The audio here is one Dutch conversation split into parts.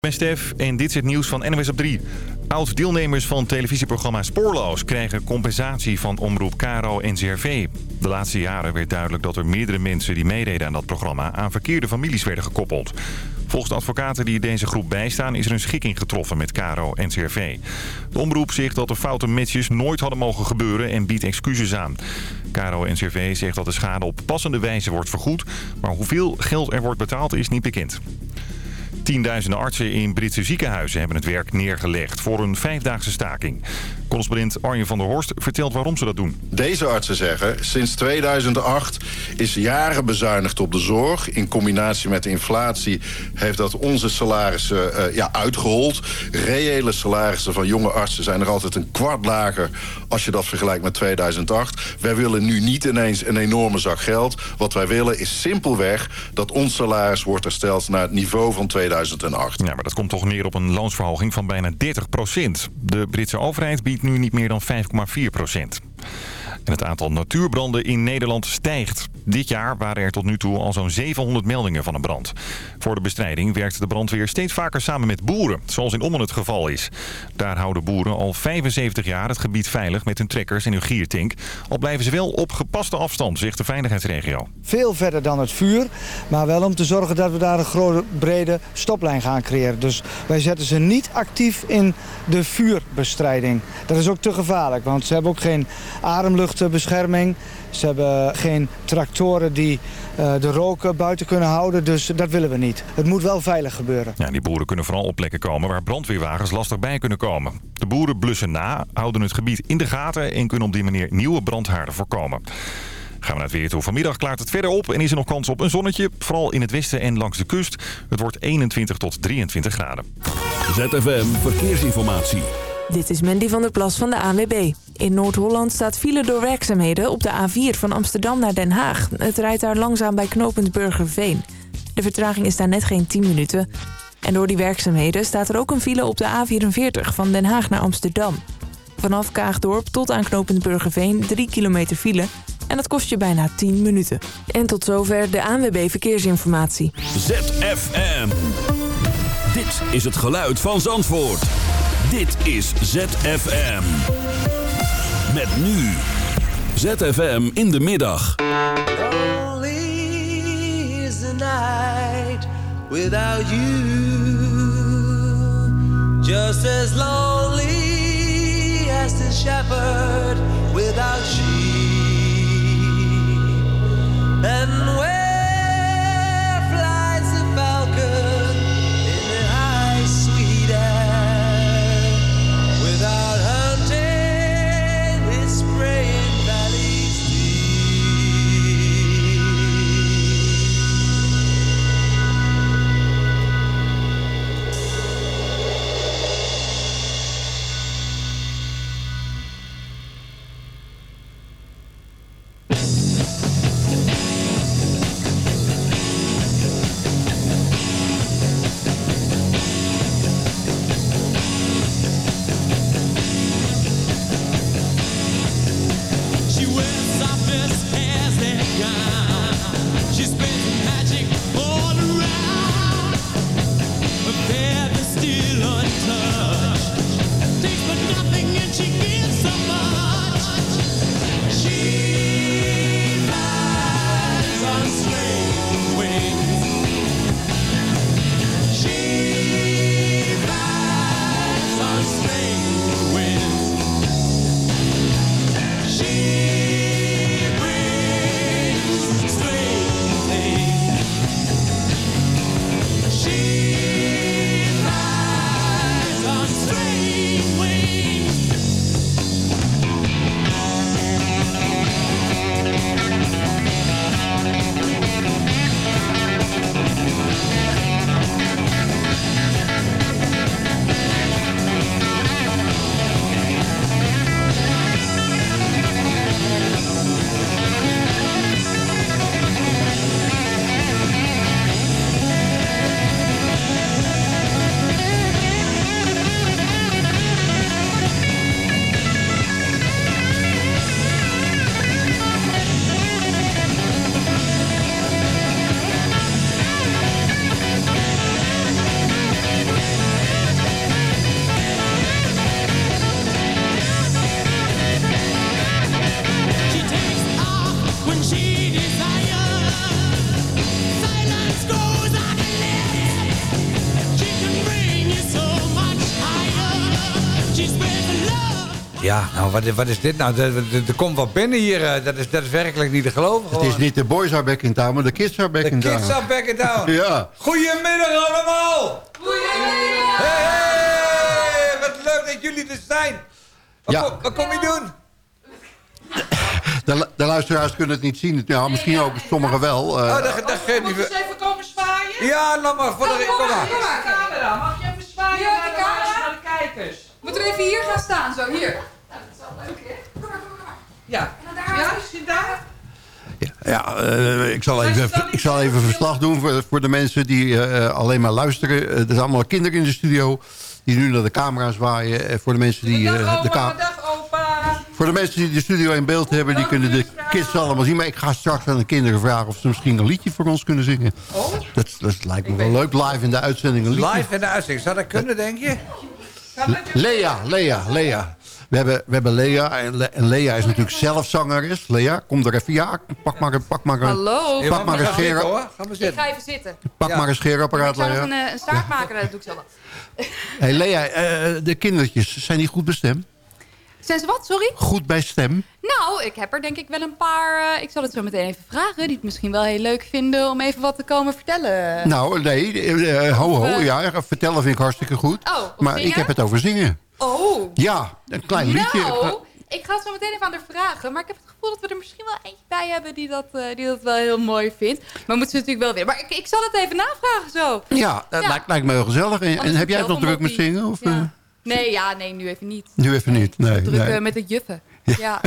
ben Stef en dit is het nieuws van NWS op 3. Oud-deelnemers van televisieprogramma Spoorloos krijgen compensatie van omroep Caro en CRV. De laatste jaren werd duidelijk dat er meerdere mensen die meededen aan dat programma aan verkeerde families werden gekoppeld. Volgens advocaten die deze groep bijstaan is er een schikking getroffen met Caro en CRV. De omroep zegt dat de foute matches nooit hadden mogen gebeuren en biedt excuses aan. Caro en CRV zegt dat de schade op passende wijze wordt vergoed, maar hoeveel geld er wordt betaald is niet bekend. Tienduizenden artsen in Britse ziekenhuizen hebben het werk neergelegd voor een vijfdaagse staking. Correspondent Arjen van der Horst vertelt waarom ze dat doen. Deze artsen zeggen, sinds 2008 is jaren bezuinigd op de zorg. In combinatie met de inflatie heeft dat onze salarissen uh, ja, uitgehold. Reële salarissen van jonge artsen zijn er altijd een kwart lager... als je dat vergelijkt met 2008. Wij willen nu niet ineens een enorme zak geld. Wat wij willen is simpelweg dat ons salaris wordt hersteld... naar het niveau van 2008. Ja, maar dat komt toch neer op een loonsverhoging van bijna 30 procent. De Britse overheid biedt nu niet meer dan 5,4 procent. En het aantal natuurbranden in Nederland stijgt. Dit jaar waren er tot nu toe al zo'n 700 meldingen van een brand. Voor de bestrijding werkt de brandweer steeds vaker samen met boeren, zoals in Ommen het geval is. Daar houden boeren al 75 jaar het gebied veilig met hun trekkers en hun giertink. Al blijven ze wel op gepaste afstand, zegt de veiligheidsregio. Veel verder dan het vuur, maar wel om te zorgen dat we daar een grote brede stoplijn gaan creëren. Dus wij zetten ze niet actief in de vuurbestrijding. Dat is ook te gevaarlijk, want ze hebben ook geen ademluchtbescherming. Ze hebben geen tractoren die uh, de roken buiten kunnen houden, dus dat willen we niet. Het moet wel veilig gebeuren. Ja, die boeren kunnen vooral op plekken komen waar brandweerwagens lastig bij kunnen komen. De boeren blussen na, houden het gebied in de gaten en kunnen op die manier nieuwe brandhaarden voorkomen. Gaan we naar het weer toe. Vanmiddag klaart het verder op en is er nog kans op een zonnetje. Vooral in het westen en langs de kust. Het wordt 21 tot 23 graden. ZFM Verkeersinformatie. Dit is Mandy van der Plas van de ANWB. In Noord-Holland staat file door werkzaamheden op de A4 van Amsterdam naar Den Haag. Het rijdt daar langzaam bij knooppunt. De vertraging is daar net geen 10 minuten. En door die werkzaamheden staat er ook een file op de A44 van Den Haag naar Amsterdam. Vanaf Kaagdorp tot aan knooppunt Burgerveen 3 kilometer file... En dat kost je bijna 10 minuten. En tot zover de ANWB Verkeersinformatie. ZFM. Dit is het geluid van Zandvoort. Dit is ZFM. Met nu. ZFM in de middag. Lonely is the night without you. Just as lonely as the shepherd without sheep. And when nou, wat, wat is dit nou? Er, er- er komt wat binnen hier. eh, Dat is, dat is werkelijk niet te geloven. Het is niet de boys are back in town, maar de kids are back De in town. kids are back in town. Ja. Goedemiddag allemaal. Hey, hey, wat leuk dat jullie er zijn. Wat, Ja. kom, wat kom je doen? De, lu- de luisteraars kunnen het niet zien. Ja, misschien ook sommigen wel. eh. Oh, dat, dat geeft niet. Moet je even komen zwaaien? Ja, laat maar. Voor de, kom maar. Kom maar, camera. Mag je even zwaaien Hier, naar de de, camera? naar de kijkers? Moeten we even hier gaan staan, zo, hier. Ja. Ja, is je daar? Ja, eh, ik, zal even, ik zal even verslag doen voor, voor de mensen die eh, alleen maar luisteren. Eh, er zijn allemaal kinderen in de studio die nu naar de camera zwaaien. Eh, voor, de mensen die, eh, Dag de opa. voor de mensen die de studio in beeld hebben, die kunnen de kids allemaal zien. Maar ik ga straks aan de kinderen vragen of ze misschien een liedje voor ons kunnen zingen. Oh. Dat, dat lijkt me wel leuk, live in de uitzending een liedje. Live in de uitzending. Zou dat kunnen, denk je? Lea, Lea, Lea. We hebben, we hebben Lea en, Le- en Lea is natuurlijk zelf zangeres. Lea, kom er even. Ja, pak maar, een- pak maar, een, Hallo. pak maar een, scheer, hoor. Ga maar Ik zitten. ga even zitten. pak Ja. maar een scheerapparaat, Ik zou nog Lea. een, eh, een staart maken, dat doe ik zo wel. Hey Lea, eh, de kindertjes, zijn die goed bij stem? Zijn ze wat, sorry? Goed bij stem? Nou, ik heb er denk ik wel een paar... eh, ik zal het zo meteen even vragen. Die het misschien wel heel leuk vinden om even wat te komen vertellen. Nou, nee, ho, ho, ja, vertellen vind ik hartstikke goed. Oh, maar zingen? ik heb het over zingen. Oh. Ja, een klein liedje. Nou, ik ga het zo meteen even aan haar vragen. Maar ik heb het gevoel dat we er misschien wel eentje bij hebben die dat, eh, die dat wel heel mooi vindt. Maar moet ze natuurlijk wel weer. Maar ik, ik zal het even navragen zo. Ja, dat Ja. Lijkt, lijkt me heel gezellig. En, heb jij het nog druk met zingen? Of, Ja. eh, Nee, ja, nee, nu even niet. nu even niet. Nee, Druk nee. eh, met het juffen. Ja. Ja,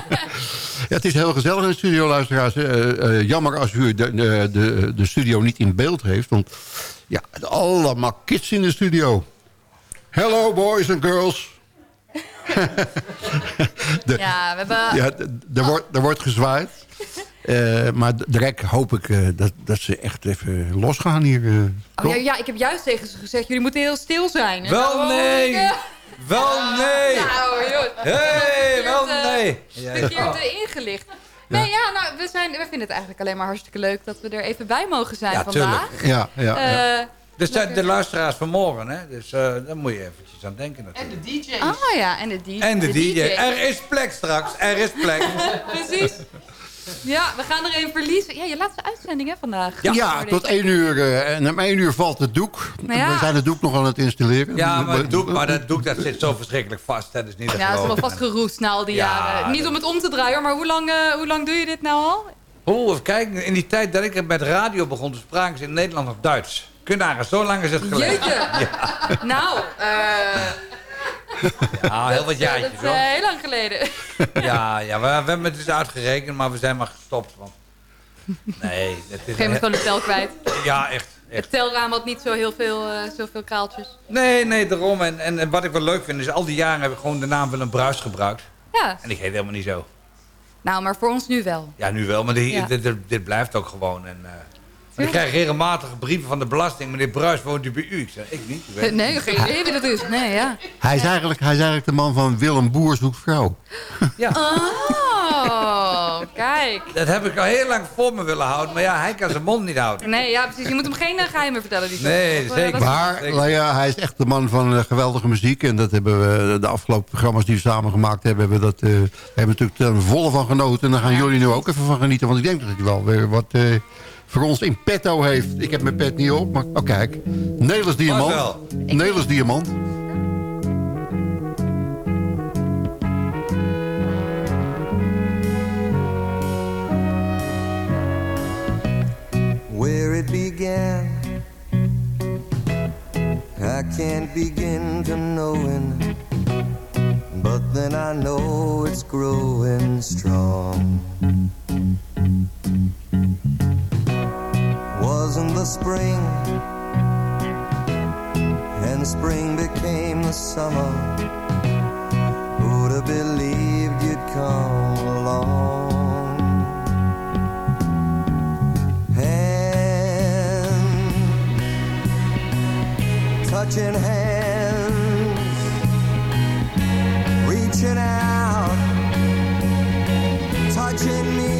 het is heel gezellig in de studio, luisteraars. Jammer als u de, de, de, de studio niet in beeld heeft. Want ja, allemaal kids in de studio. Hello, boys and girls. de, ja, we hebben... ja, er, wordt, er wordt gezwaaid. Eh, maar direct hoop ik eh, dat, dat ze echt even losgaan hier. eh. Oh, ja, ja, ik heb juist tegen ze gezegd, jullie moeten heel stil zijn. En Wel nou, nee. Wel nee. Nou, joh. Hey, wel nee. Verkeerd ingelicht. Nee, ja, nou, we, zijn, we vinden het eigenlijk alleen maar hartstikke leuk dat we er even bij mogen zijn Ja, vandaag. Ja, ja, ja. Dus zijn de luisteraars van morgen, hè? Dus eh daar moet je eventjes aan denken En natuurlijk. de DJ's. ah ja, en de, DJ. En de, DJ. Er is plek straks. Er is plek. Precies. Ja, we gaan er even verliezen. Ja, je laatste uitzending hè, vandaag. Ja, tot één uur. eh, en om één uur valt het doek. Ja. We zijn het doek nog aan het installeren. Ja, maar, het doek, maar dat doek dat zit zo verschrikkelijk vast. Dat is niet Ja, het is wel vast geroest na al die Ja, jaren. Niet dat- om het om te draaien, hoor, maar hoe lang, eh, hoe lang doe je dit nou al? Oeh, even kijken. In die tijd dat ik met radio begon, spraken ze in Nederland nog Duits. Zo lang is het geleden. Jeetje. Nou, eh Ja, heel wat dat jaartjes is hoor. eh, heel lang geleden. Ja, ja we, we hebben het dus uitgerekend, maar we zijn maar gestopt. Want... Nee, het is... Geef me gewoon de tel kwijt. Ja, echt. echt. Het telraam had niet zo heel veel, eh, zoveel kraaltjes. Nee, nee, daarom. En, en, en wat ik wel leuk vind, is al die jaren heb ik gewoon de naam Willem Bruis gebruikt. Ja, En ik heet helemaal niet zo. nou, maar voor ons nu wel. Ja, nu wel, maar dit, Ja. dit, dit, dit blijft ook gewoon. En, ik krijg regelmatig brieven van de belasting. Meneer Bruis, woont u bij u? Ik zeg, ik niet. Ik weet Nee, geen idee wie dat is. Nee, ja. Hij is, eigenlijk, hij is eigenlijk de man van Willem Boer zoekt vrouw. Oh, kijk. Dat heb ik al heel lang voor me willen houden. Maar ja, hij kan zijn mond niet houden. Nee, ja, precies. Je moet hem geen eh, geheimen vertellen. Die Nee, Of, eh, zeker. dat- Maar Zeker. nou ja, hij is echt de man van eh, geweldige muziek. En dat hebben we de afgelopen programma's die we samen gemaakt hebben... hebben we, dat, eh, hebben we natuurlijk ten volle van genoten. En daar gaan jullie nu ook even van genieten. Want ik denk dat hij wel weer wat eh, voor ons in petto heeft. Ik heb mijn pet niet op, maar oh, kijk. Nelis Diamant. Nelis Diamant. where it began. I can't begin to knowing, but then I know it's growing strong. Spring, and spring became the summer. Who'd have believed you'd come along? hand, touching hands, reaching out, touching me,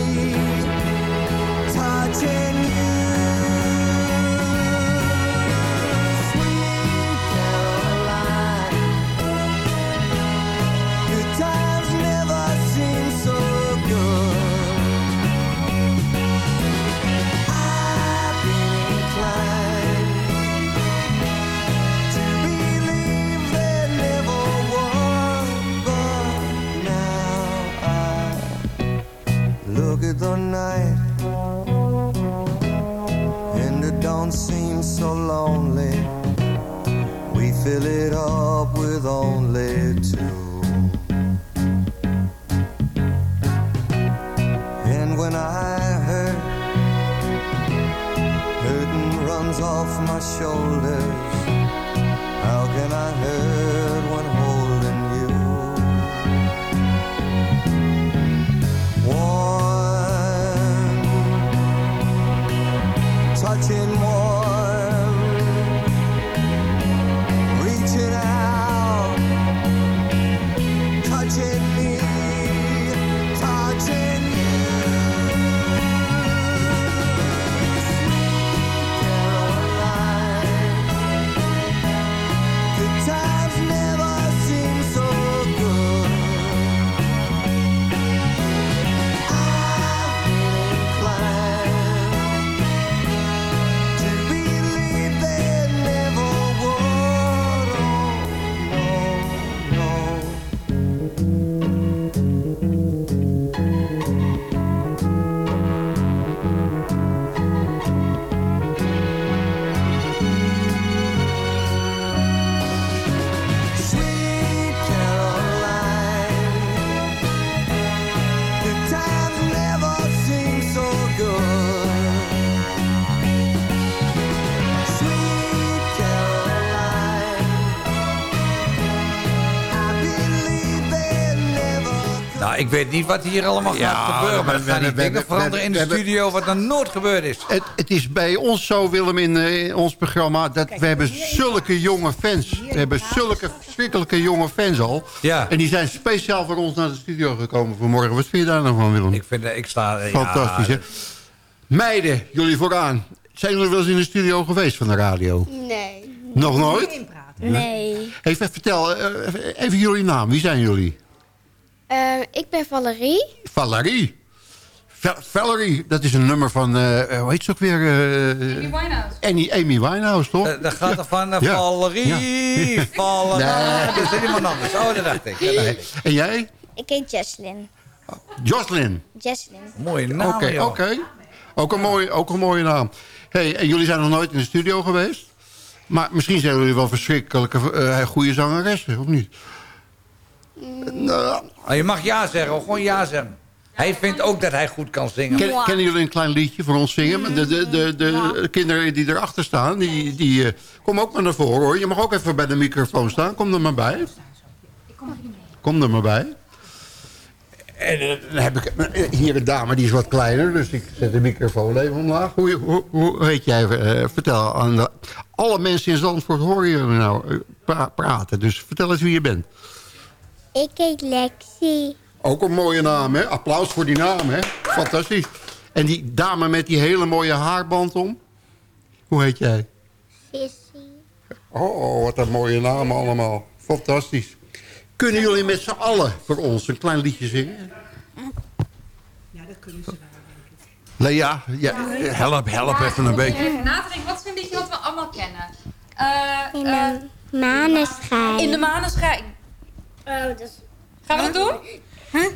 fill it up with only two. And when I hurt, hurting runs off my shoulders. Ik weet niet wat hier allemaal Ja, gaat gebeuren. Maar we- er we- gaan die dingen veranderen in de studio... wat er nooit gebeurd is. Het, het is bij ons zo, Willem, in, eh, in ons programma... dat we hebben zulke jonge fans. We hebben zulke verschrikkelijke jonge fans al. Ja. En die zijn speciaal voor ons naar de studio gekomen vanmorgen. Wat vind je daar nou van, Willem? Ik, vind, ik sta... ja, Fantastisch, hè? Meiden, jullie vooraan. Zijn jullie wel eens in de studio geweest van de radio? Nee. Nog nooit? Nee. Even, vertel, eh, even jullie naam. Wie zijn jullie? Eh, ik ben Valerie. Valerie. Va- Valerie, dat is een nummer van, eh, hoe heet ze ook weer? eh, Amy Winehouse. Amy, Amy Winehouse, toch? Eh, Daar gaat er van uh, Ja. Valerie, Ja. Valerie. Nee. Dat is iemand anders. Oh, dat dacht ik. Dat. En jij? Ik heet Jesslyn. Jocelyn. Jesslyn. Mooie naam, Oké. Ook, een mooie, ook een mooie naam. Hey, en jullie zijn nog nooit in de studio geweest? Maar misschien zijn jullie wel verschrikkelijke eh, goede zangeressen, of niet? Nou, Oh, je mag ja zeggen, hoor. gewoon ja zeggen. Hij vindt ook dat hij goed kan zingen. ken- kennen jullie een klein liedje voor ons zingen? De, de, de, de kinderen die erachter staan, die, die eh, kom ook maar naar voren hoor. Je mag ook even bij de microfoon staan. Kom er maar bij. Kom er maar bij. En eh, dan heb ik eh, hier een dame, die is wat kleiner. Dus ik zet de microfoon even omlaag. Hoe, hoe, hoe heet jij? eh, vertel aan de, alle mensen in Zandvoort horen je nou pra- praten. Dus vertel eens wie je bent. Ik heet Lexi. Ook een mooie naam, hè? Applaus voor die naam, hè? Fantastisch. En die dame met die hele mooie haarband om? Hoe heet jij? Sissy. Oh, wat een mooie naam allemaal. Fantastisch. Kunnen jullie met z'n allen voor ons een klein liedje zingen? Ja, dat kunnen ze wel. Lea, ja, help, help even een beetje. Wat is een liedje wat we allemaal kennen? Eh, In eh, de maneschijn. in de maneschijn. Oh, dat is... Gaan we dat doen?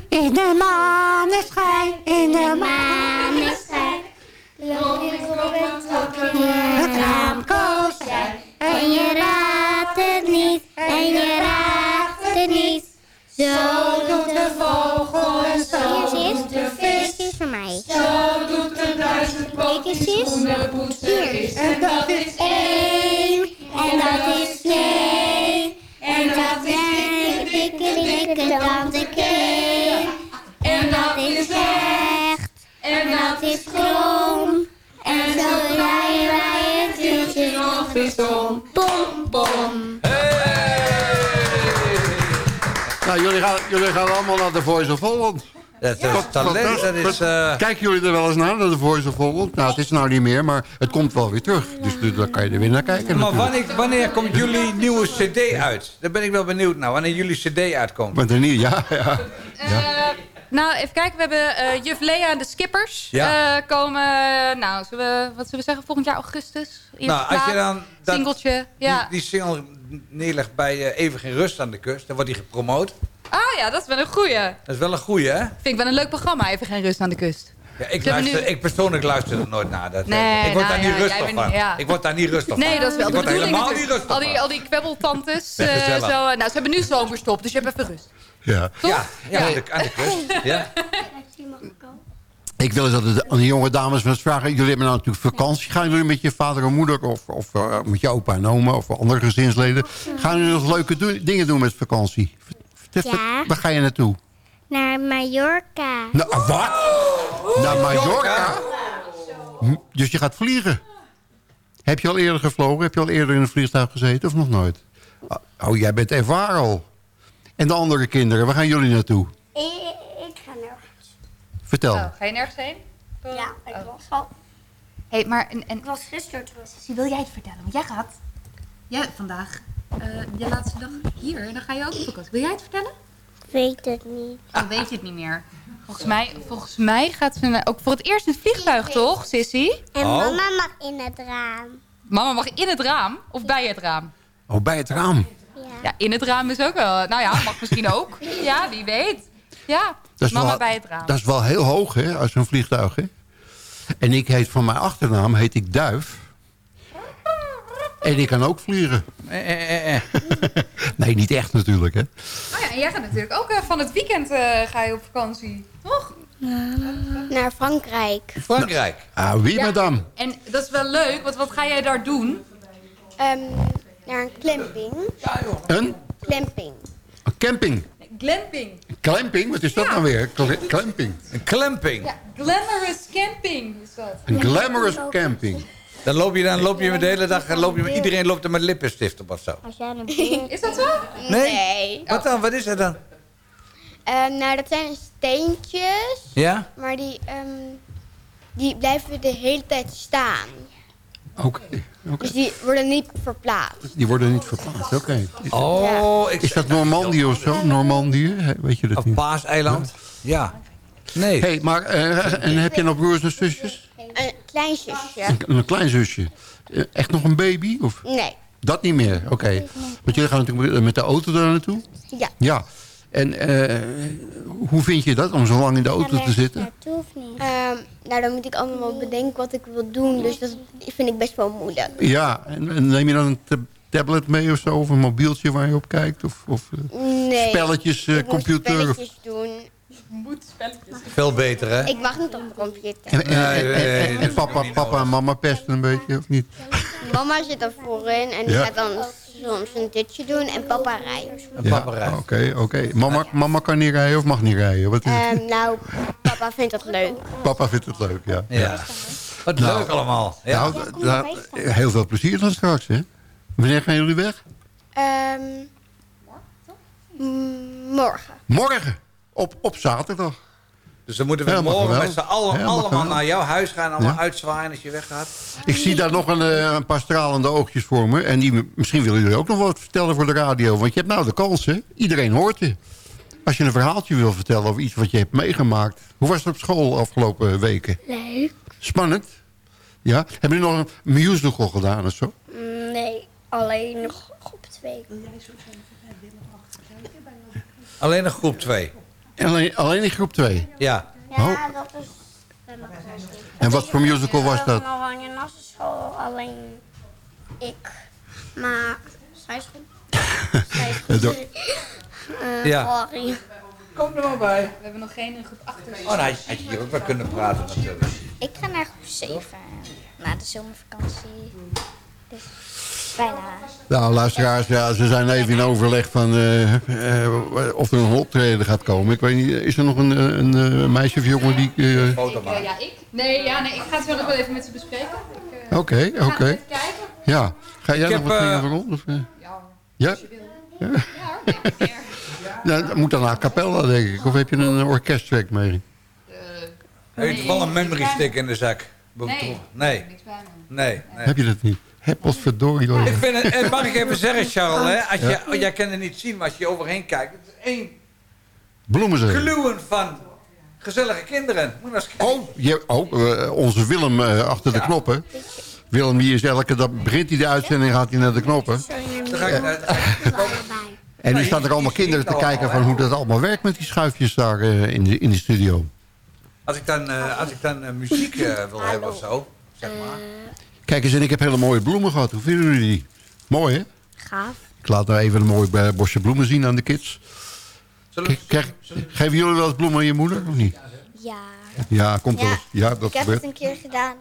In de maneschijn, in de maneschijn. Loop je op het raam kozijn. En je raadt het niet, en je raadt het niet. Zo doet de vogel en zo doet de vis. Dit is voor mij. Zo doet de duizend Hier. En dat is één, en dat is twee. En dat is dikke, dikke, tante Kee. En dat is recht, en dat is krom. En zo rijden wij het wieltje nog eens om. Bom, bom. Nou, jullie gaan, jullie gaan allemaal naar de Voice of Holland. Dat is talent, dat is... eh, Kijken jullie er wel eens naar, naar de Voice of Holland? Nou, het is nou niet meer, maar het komt wel weer terug. Dus, dus daar kan je er weer naar kijken maar natuurlijk. wanneer, wanneer komt jullie nieuwe cd uit? Daar ben ik wel benieuwd naar. Wanneer jullie cd uitkomt. Maar er niet, ja, ja. Eh, nou, even kijken. We hebben eh, Juf Lea en de Skippers. Ja. eh, komen, nou, zullen we, wat zullen we zeggen, volgend jaar augustus? Eerste Nou, als je dan dat- Singeltje, ja. Die, die single neerlegt bij eh, Even Geen Rust aan de Kust. Dan wordt die gepromoot. Ah ja, dat is wel een goeie. Dat is wel een goeie, hè? Vind ik wel een leuk programma, even geen rust aan de kust. Ja, ik, luister, nu- ik persoonlijk luister er nooit naar. Dat, Nee, ik word nou daar niet ja, rustig van. ja. Ik word daar niet rustig Nee, van. dat is wel ik de word bedoeling helemaal niet rustig Al die, van. al die kwebbeltantes. Ja, eh, gezellig. zo, nou, ze hebben nu zomerstop, dus je hebt even rust. Ja. Ja, ja, aan de, aan de kust. Ja. Ik wil eens dat de, aan de jonge dames eens vragen. Jullie hebben nou natuurlijk vakantie. Gaan jullie met je vader en moeder of, of eh, met je opa en oma of andere gezinsleden... gaan jullie nog leuke do- dingen doen met vakantie? Vertel- Ja. Waar ga je naartoe? Naar Mallorca. Nou, wat? Naar Mallorca? Hm, Dus je gaat vliegen? Heb je al eerder gevlogen? Heb je al eerder in een vliegtuig gezeten of nog nooit? Oh, jij bent ervaren al. En de andere kinderen, waar gaan jullie naartoe? Ik, ik ga nergens. Vertel. Oh, ga je nergens heen? Ja, ik was al. Hey, maar en, en Ik was gisteren terug. Wil jij het vertellen? Want jij gaat ja, vandaag je laatste dag hier en dan ga je ook op vakantie. Wil jij het vertellen? Weet het niet. Dan weet je het niet meer. Volgens mij, volgens mij gaat ze ook voor het eerst in het vliegtuig, toch, Sissy? En Oh. mama mag in het raam. Mama mag in het raam of bij het raam? Oh, bij het raam. Ja, in het raam is ook wel. Nou ja, mag misschien ook. Ja, wie weet. Ja, Dat is mama wel, bij het raam. Dat is wel heel hoog, hè, als een vliegtuig, hè? En ik heet van mijn achternaam, heet ik Duif. En ik kan ook vliegen. Eh, eh, eh. Nee, niet echt natuurlijk, hè? Oh ja, en jij gaat natuurlijk ook eh, van het weekend eh, ga je op vakantie, toch? Naar Frankrijk. Frankrijk. Ah, wie, Ja. madame? En dat is wel leuk, want wat ga jij daar doen? Ehm, naar een camping. Een, Camping. een camping. Glamping. Clamping? Wat is dat Ja. nou weer? Clamping. Een clamping. Ja, glamorous camping is dat. Een glamorous camping. Dan loop je, dan loop je de hele dag, loop je, iedereen loopt er met lippenstift op of zo. Als jij een beeld... Is dat zo? Nee. Wat dan? Wat is dat dan? Ehm, nou, dat zijn steentjes. Ja? Maar die, ehm, die blijven de hele tijd staan. Oké. Dus die worden niet verplaatst. Die worden niet verplaatst, oké. Oh, ik Is dat Normandië of zo? Normandië? Weet je dat Of niet? Paaseiland? Ja. Nee. hey, maar eh, en heb je nog broers en zusjes? Een klein zusje. Een, een klein zusje. Eh, Echt nog een baby? Of? Nee. Dat niet meer, oké. Want jullie gaan natuurlijk met- met de auto daar naartoe? Ja. Ja. En eh, hoe vind je dat om zo lang in de auto te zitten? naartoe of niet? Ehm, nou, dan moet ik allemaal bedenken wat ik wil doen. Dus dat vind ik best wel moeilijk. Ja, en, en neem je dan een tab- tablet mee of zo? Of een mobieltje waar je op kijkt? Of, of eh, Nee. spelletjes, eh, moet computer? Spelletjes doen. Moet spelletjes. Veel beter, hè? Ik mag niet op de computer. en, en, en- en- en papa, papa en mama pesten een beetje, of niet? Mama zit er voorin en die Ja. gaat dan soms een ditje doen en papa rijdt. Een paparazzi. Ja, Oké, oké. Mama, mama kan niet rijden of mag niet rijden? Wat is het? Ehm, nou, papa vindt dat leuk. Papa vindt het leuk, ja. Ja. Wat Nou. leuk allemaal. Ja. Nou, daar- heel veel plezier dan straks, hè? Wanneer gaan jullie weg? Ehm, morgen. Morgen. Op, op zaterdag. Dus dan moeten we Helemaal morgen met z'n allen Helemaal allemaal naar jouw huis gaan. Allemaal Ja. uitzwaaien als je weggaat. Ik zie daar nog een, eh, een paar stralende oogjes voor me. En die, misschien willen jullie ook nog wat vertellen voor de radio. Want je hebt nou de kans, hè? Iedereen hoort je. Als je een verhaaltje wil vertellen over iets wat je hebt meegemaakt. Hoe was het op school afgelopen weken? Leuk. Spannend. Ja? Hebben jullie nog een musical gedaan of zo? Nee, alleen nog groep 2. Alleen nog groep 2. Alleen, alleen in groep 2. Ja. Oh. Ja, dat is... En wat voor musical was dat? nassenschool, alleen ik. Maar zij is goed. zij is goed. Door- Eh, Ja. sorry. Kom er maar bij. We hebben nog geen groep 8. Oh, nou had je hier ook wel kunnen praten natuurlijk. Ik ga naar groep 7 na de zomervakantie. Dus bijna. Nou, luisteraars, ja, ze zijn even in overleg van eh, eh, of er nog een optreden gaat komen. Ik weet niet, is er nog een, eh, een, eh, meisje of jongen die... eh, Foto Eh, maken. ja, ik? Nee, ja, nee, ik ga het zo nog wel even met ze bespreken. Ik, Oké, oké. even kijken. Ja. Ga jij Ik nog heb, wat dingen voor ons? Of? Ja, Ja? als je wil. Ja, hoor, meer. ja? Dat moet dan a cappella, denk ik. Of heb je een orkesttrack mee? Eh, Heeft toevallig een memory stick in de zak? Nee. Nee. niks bij me. Nee. nee. Heb je dat niet? Heb als verdorie. hoor. Ik vind het, en mag ik even zeggen, Charles, hè? Als je, oh, jij kan het niet zien, maar als je overheen kijkt, het is één kluwen van gezellige kinderen. Moet je maar eens kijken. Oh, je, oh eh, onze Willem eh, achter de knoppen. Willem die is elke dag, begint hij de uitzending, gaat hij naar de knoppen. Dan ga ik naar- dan En nu staan er allemaal kinderen te kijken van hoe dat allemaal werkt met die schuifjes daar eh, in, de, in de studio. Als ik dan, eh, als ik dan muziek eh, wil hebben of zo, zeg maar. Kijk eens, en ik heb hele mooie bloemen gehad. Hoe vinden jullie die? Mooi, hè? Gaaf. Ik laat nou even een mooi eh, bosje bloemen zien aan de kids. Kijk, krijg- geven jullie wel eens bloemen aan je moeder, of niet? Ja. Ja, komt wel Ja, eens. Ja, dat ik heb het een keer gedaan.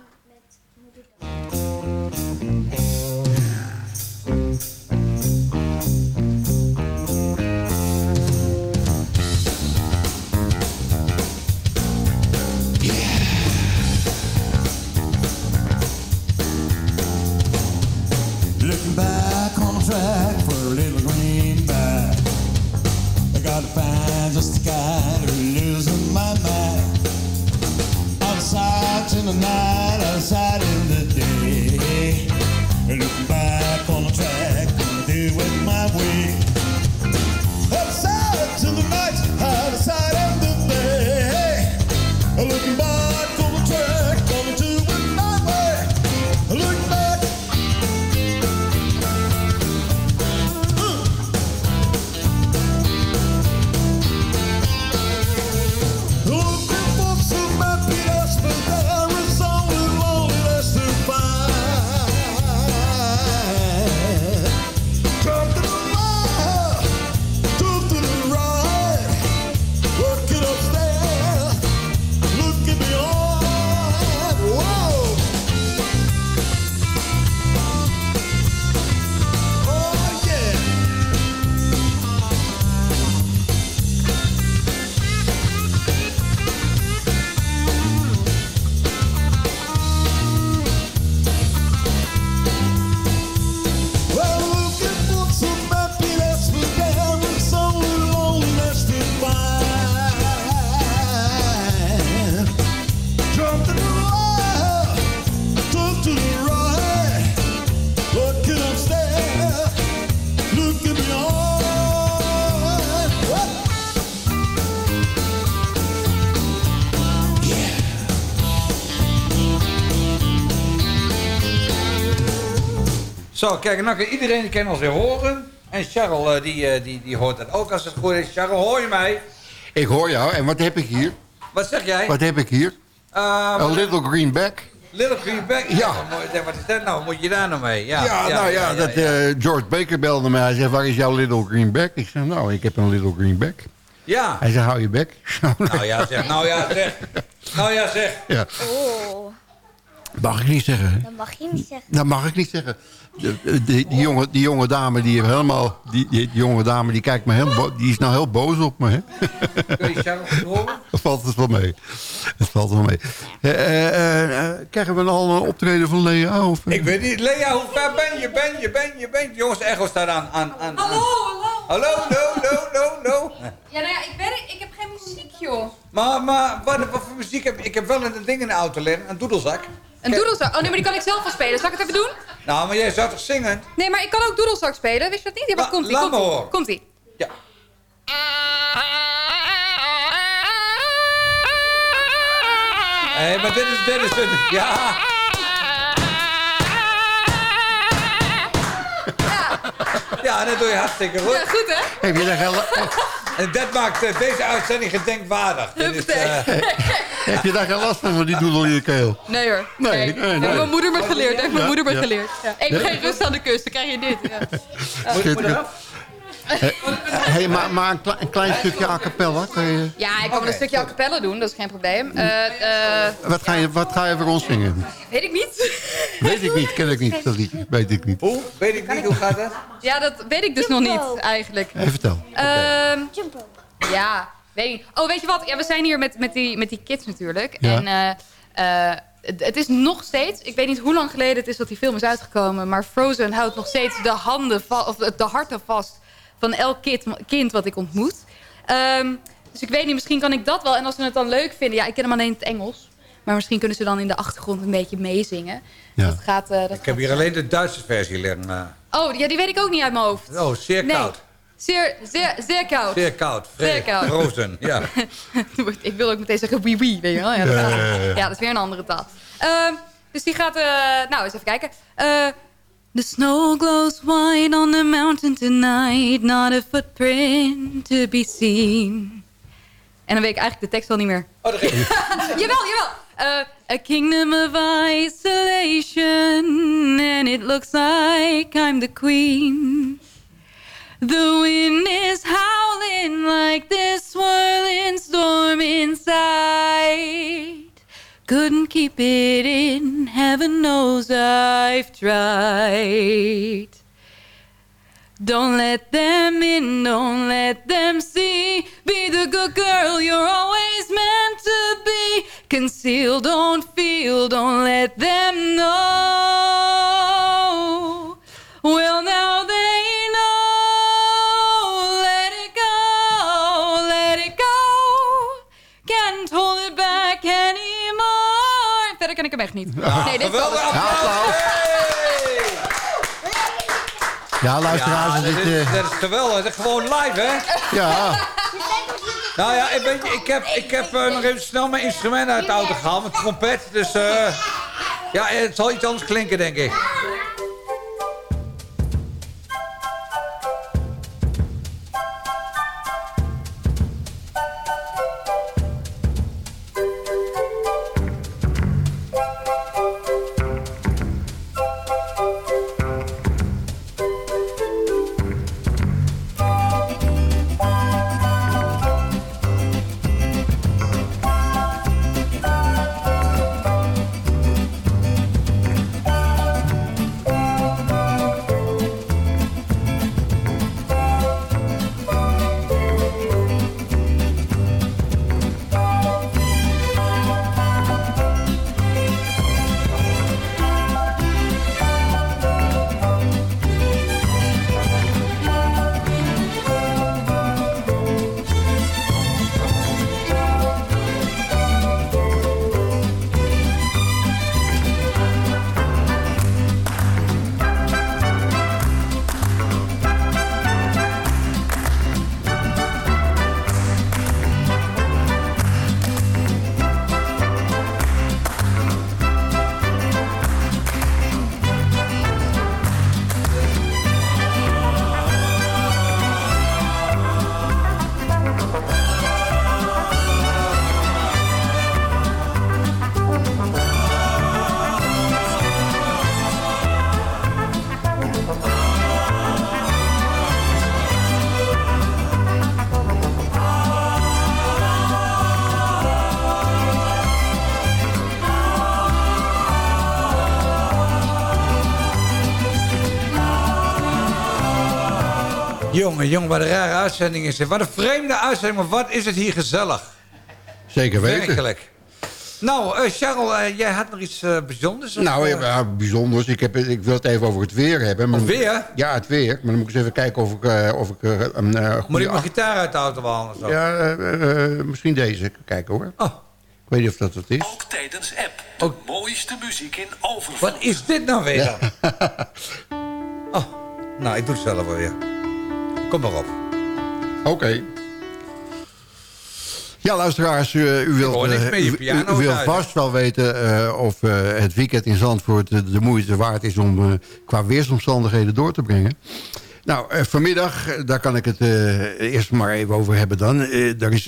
Zo, kijk, nou kan iedereen die kan ons weer horen. En Charles, eh, die, eh, die, die hoort dat ook als het goed is. Charles, hoor je mij? Ik hoor jou. En wat heb ik hier? Wat zeg jij? Wat heb ik hier? Eh, A little greenback. Little Greenback? Ja. Wat- Wat is dat nou? Moet je daar nou mee? Ja, Ja, nou ja, dat, eh, George Baker belde me. Hij zei, waar is jouw little greenback? Ik zei, nou, ik heb een little greenback. Ja. Hij zei, hou je bek. Nou ja, zeg. Nou ja, zeg. Nou ja, zeg. Ja, Oh, mag ik niet zeggen. dat mag je niet zeggen. Dat mag ik niet zeggen. De- de- die, die, jonge, die jonge dame die heeft helemaal... Die, die, die jonge dame die kijkt me heel bo- Die is nou heel boos op me. Hè? Kun je horen? Dat valt het wel mee. Dat valt wel mee. Eh, eh, eh, krijgen we al een optreden van Lea? Of? Ik weet niet. Lea, hoe ver ben je? Ben je, ben je, ben je? Jongens, echo staat aan. aan, aan Hallo, hallo. Hallo, no, no, no, no. Ja, nou ja, ik, ben, ik heb geen muziek, joh. Maar, maar wat, wat voor muziek heb ik? Ik heb wel een ding in de auto liggen, een doedelzak. Een doedelzak? Oh nee, maar die kan ik zelf wel spelen. Zal ik het even doen? Nou, maar jij zou toch zingen? Nee, maar ik kan ook doedelzak spelen. Wist je dat niet? Ja, maar La- komt ie, laat komt horen. Komt ie. Ja. Hé, maar dit is, dit is een... Ja. Ja, dat doe je hartstikke goed. Ja, goed hè? Heb je daar geen, En dat maakt eh, deze uitzending gedenkwaardig. Dit is, eh, heb je daar geen last van, van die doedel in je keel? Nee hoor. Nee, nee, nee. Heeft mijn moeder me geleerd. Heeft mijn Ja, moeder me ja. geleerd. Ja. Even geen rust aan de kust, dan krijg je dit. Ja. Schitterend. Hé, maar, maar een, klein, een klein stukje a cappella. Kan je, Ja, ik kan een stukje a cappella doen, dat is geen probleem. Eh, eh, wat, ga je, wat ga je voor ons zingen? weet ik niet. Weet ik niet, ken ik niet, dat liedje. Weet ik niet. Hoe? Weet ik niet, hoe gaat dat? Ja, dat weet ik dus nog niet, eigenlijk. Even vertel. Ehm, ja, weet ik niet. Oh, weet je wat? Ja, we zijn hier met, met, die, met die kids natuurlijk. Ja. En eh, eh, het, het is nog steeds... Ik weet niet hoe lang geleden het is dat die film is uitgekomen... maar Frozen houdt nog steeds de handen of de harten vast... van elk kind, kind wat ik ontmoet. Ehm, dus ik weet niet, misschien kan ik dat wel. En als ze het dan leuk vinden... Ja, ik ken hem alleen in het Engels... Maar misschien kunnen ze dan in de achtergrond een beetje meezingen. Ja. Dat gaat, eh, dat Ik heb hier alleen de Duitse versie liggen. eh. Oh, ja, die weet ik ook niet uit mijn hoofd. Oh, zeer Nee. koud. Zeer, zeer, zeer koud. Zeer koud. Zeer koud. Frozen, ja. ik wil ook meteen zeggen oui oui, weet je wel. Ja, dat, Ja, ja, ja, ja. ja, dat is weer een andere taal. Ehm, dus die gaat, eh, nou eens even kijken. The snow glows white on the mountain tonight, not a footprint to be seen. En dan weet ik eigenlijk de tekst al niet meer. Oh, dat geeft niet. jawel, jawel. Uh, a kingdom of isolation, and it looks like I'm the queen. The wind is howling like this swirling storm inside. Couldn't keep it in, heaven knows I've tried. Don't let them in, don't let them see. Be the good girl you're always meant to be. Conceal, don't feel, don't let them know. Well, now Verder ken ik hem echt niet. Nee, dit applaus. Ja, luisteraars. Ja, dit, dat, is, eh, dat is geweldig. Dat is gewoon live, hè? ja, Nou ja, ik, je, ik heb, ik heb eh, nog even snel mijn instrument uit de auto gehaald. Mijn trompet. Dus eh, ja, het zal iets anders klinken, denk ik. Jongen, jongen, wat een rare uitzending is dit. Wat een vreemde uitzending, maar wat is het hier gezellig. zeker weten. Werkelijk. Nou, eh, Charles, eh, jij had nog iets eh, bijzonders? of, Nou, ja, bijzonders. Ik, heb, ik wil het even over het weer hebben. Maar Het weer? Ja, het weer. Maar dan moet ik eens even kijken of ik, eh, of ik een eh, Moet ik mijn gitaar uit de auto halen of zo? Ja, misschien deze. Kijken hoor. Oh. Ik weet niet of dat wat is. Ook tijdens app. De mooiste muziek in overvloed. Wat is dit nou weer dan? oh, nou, ik doe het zelf wel weer. Kom maar op. Oké. Ja, luisteraars, u, wilt, eh, je u- wilt vast wel weten eh, of eh, het weekend in Zandvoort de, de moeite waard is om eh, qua weersomstandigheden door te brengen. Nou, eh, vanmiddag, eh, daar kan ik het eh, eerst maar even over hebben dan. Eh, daar is,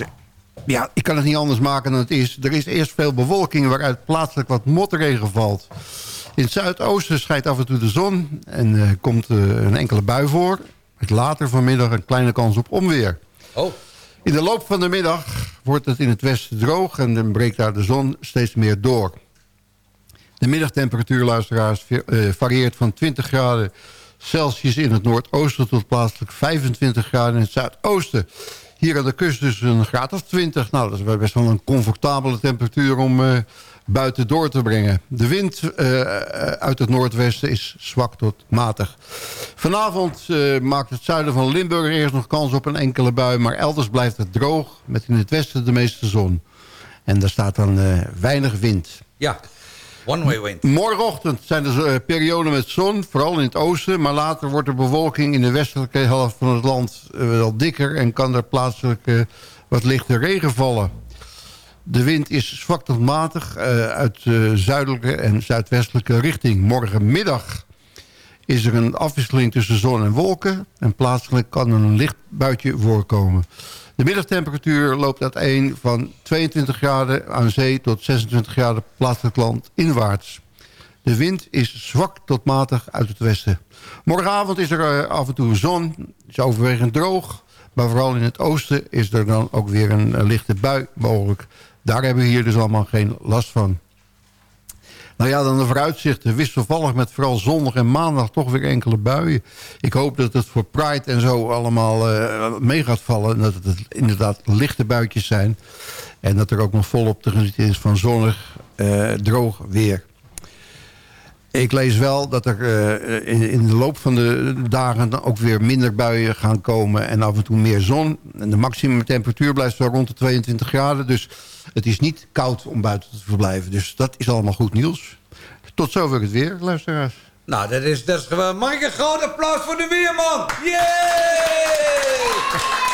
ja, ik kan het niet anders maken dan het is. Er is eerst veel bewolking waaruit plaatselijk wat motregen valt. In het zuidoosten schijnt af en toe de zon en eh, komt eh, een enkele bui voor. Met later vanmiddag een kleine kans op onweer. Oh. In de loop van de middag wordt het in het westen droog... en dan breekt daar de zon steeds meer door. De middagtemperatuur, luisteraars, eh, varieert van 20 graden Celsius in het noordoosten... tot plaatselijk 25 graden in het zuidoosten. Hier aan de kust dus een graad of 20. Nou, dat is best wel een comfortabele temperatuur om eh, buiten door te brengen. De wind eh, uit het noordwesten is zwak tot matig. Vanavond eh, maakt het zuiden van Limburg eerst nog kans op een enkele bui... maar elders blijft het droog, met in het westen de meeste zon. En daar staat dan eh, weinig wind. Ja, one-way wind. Morgenochtend zijn er perioden met zon, vooral in het oosten... maar later wordt de bewolking in de westelijke helft van het land wel dikker... en kan er plaatselijk wat lichte regen vallen. De wind is zwak tot matig eh, uit eh, zuidelijke en zuidwestelijke richting. Morgenmiddag is er een afwisseling tussen zon en wolken... en plaatselijk kan een licht buitje voorkomen. De middagtemperatuur loopt uiteen van 22 graden aan zee... tot 26 graden plaatselijk land inwaarts. De wind is zwak tot matig uit het westen. Morgenavond is er eh, af en toe zon, is overwegend droog... maar vooral in het oosten is er dan ook weer een, lichte bui mogelijk. Daar hebben we hier dus allemaal geen last van. Nou ja, dan de vooruitzichten. Wisselvallig met vooral zondag en maandag toch weer enkele buien. Ik hoop dat het voor Pride en zo allemaal eh, mee gaat vallen. En dat het inderdaad lichte buitjes zijn. En dat er ook nog volop te genieten is van zonnig, eh, droog weer. Ik lees wel dat er eh, in, de loop van de dagen ook weer minder buien gaan komen en af en toe meer zon. En de maximum temperatuur blijft wel rond de 22 graden. Dus het is niet koud om buiten te verblijven. Dus dat is allemaal goed nieuws. Tot zover het weer, luisteraars. Nou, dat is, dat is. Mag ik een groot applaus voor de weerman? Yay!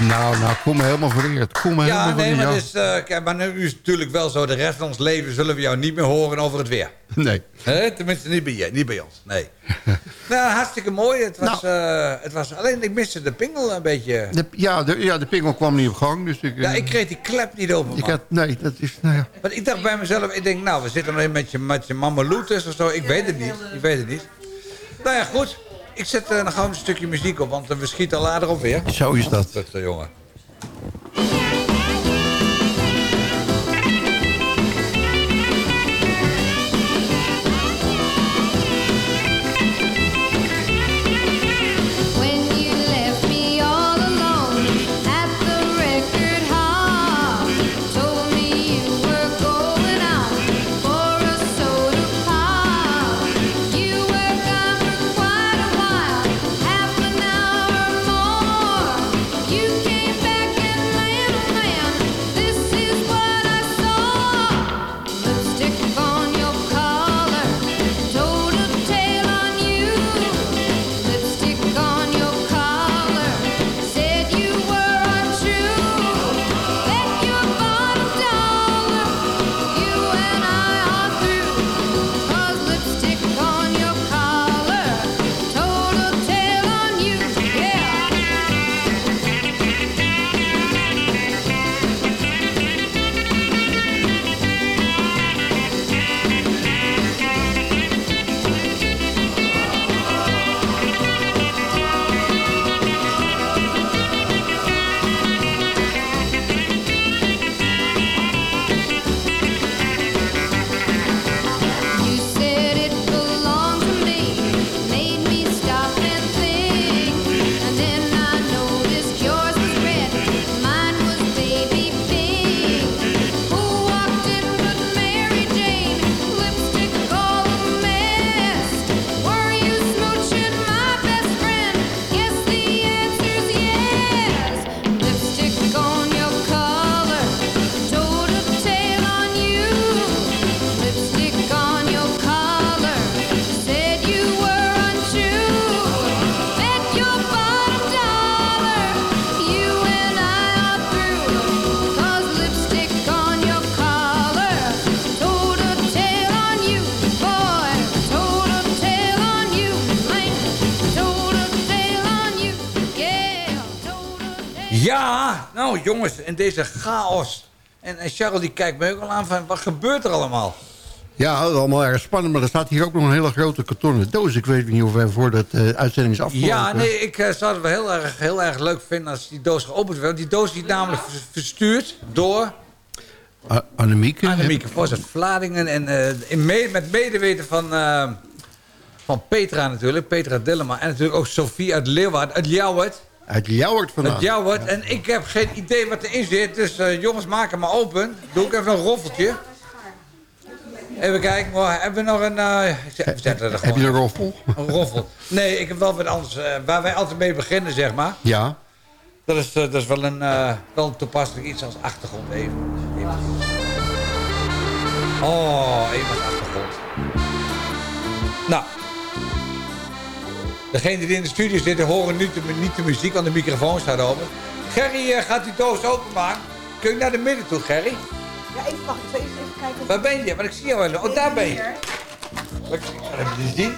Nou, nou, kom me helemaal vereerd. Kom me Ja, helemaal nee, maar, is, eh, kijk, maar nu is het natuurlijk wel zo... de rest van ons leven zullen we jou niet meer horen over het weer. Nee. Hè? Tenminste, niet bij, je, niet bij ons. Nee. nou, hartstikke mooi. Het was, eh, het was, alleen, ik miste de pingel een beetje. De, ja, de, ja, de pingel kwam niet op gang. Dus ik, Ja, eh, ik kreeg die klep niet open, ik had, Nee, dat is... Nou ja. Want ik dacht bij mezelf, ik denk, nou, we zitten alleen met je, met je mama Loetes of zo. Ik weet het niet. Ik weet het niet. Nou ja, goed. Ik zet dan gewoon een stukje muziek op, want eh, we schieten later op weer. Zo is dat. Dat, eh, jongen. Jongens, in deze chaos. En, en Charles die kijkt me ook al aan van, wat gebeurt er allemaal? Ja, dat allemaal erg spannend. Maar er staat hier ook nog een hele grote kartonnen doos. Ik weet niet of wij voordat de uitzending is afgelopen... Ja, nee, ik eh, zou het wel heel erg, heel erg leuk vinden als die doos geopend werd. Die doos die namelijk vers- verstuurd door Annemieke. Annemieke Vos uit Vladingen. En eh, in me- met medeweten van, van Petra natuurlijk, Petra Dillema. En natuurlijk ook Sofie uit Leeuwarden, uit Jouwert. Uit Jouwert vandaan. Uit Jouwert. En ik heb geen idee wat erin zit. Dus eh, jongens, maak hem maar open. Doe ik even een roffeltje. Even kijken, maar hebben we nog een... ik zet- we zetten er Heb je een roffel? een roffel. Nee, ik heb wel wat anders. eh, waar wij altijd mee beginnen, zeg maar. Ja. Dat is, dat is wel, een, wel een toepasselijk iets als achtergrond even. even. Oh, even als achtergrond. Nou. Degenen die in de studio zitten horen nu te, niet de muziek, want de microfoon staat open. Gerry eh, gaat die doos openmaken. Kun je naar de midden toe, Gerry? Ja, even wacht. Even, even kijken. Waar ben je? Want ik zie jou wel. Oh, daar ben je. Wat heb je gezien?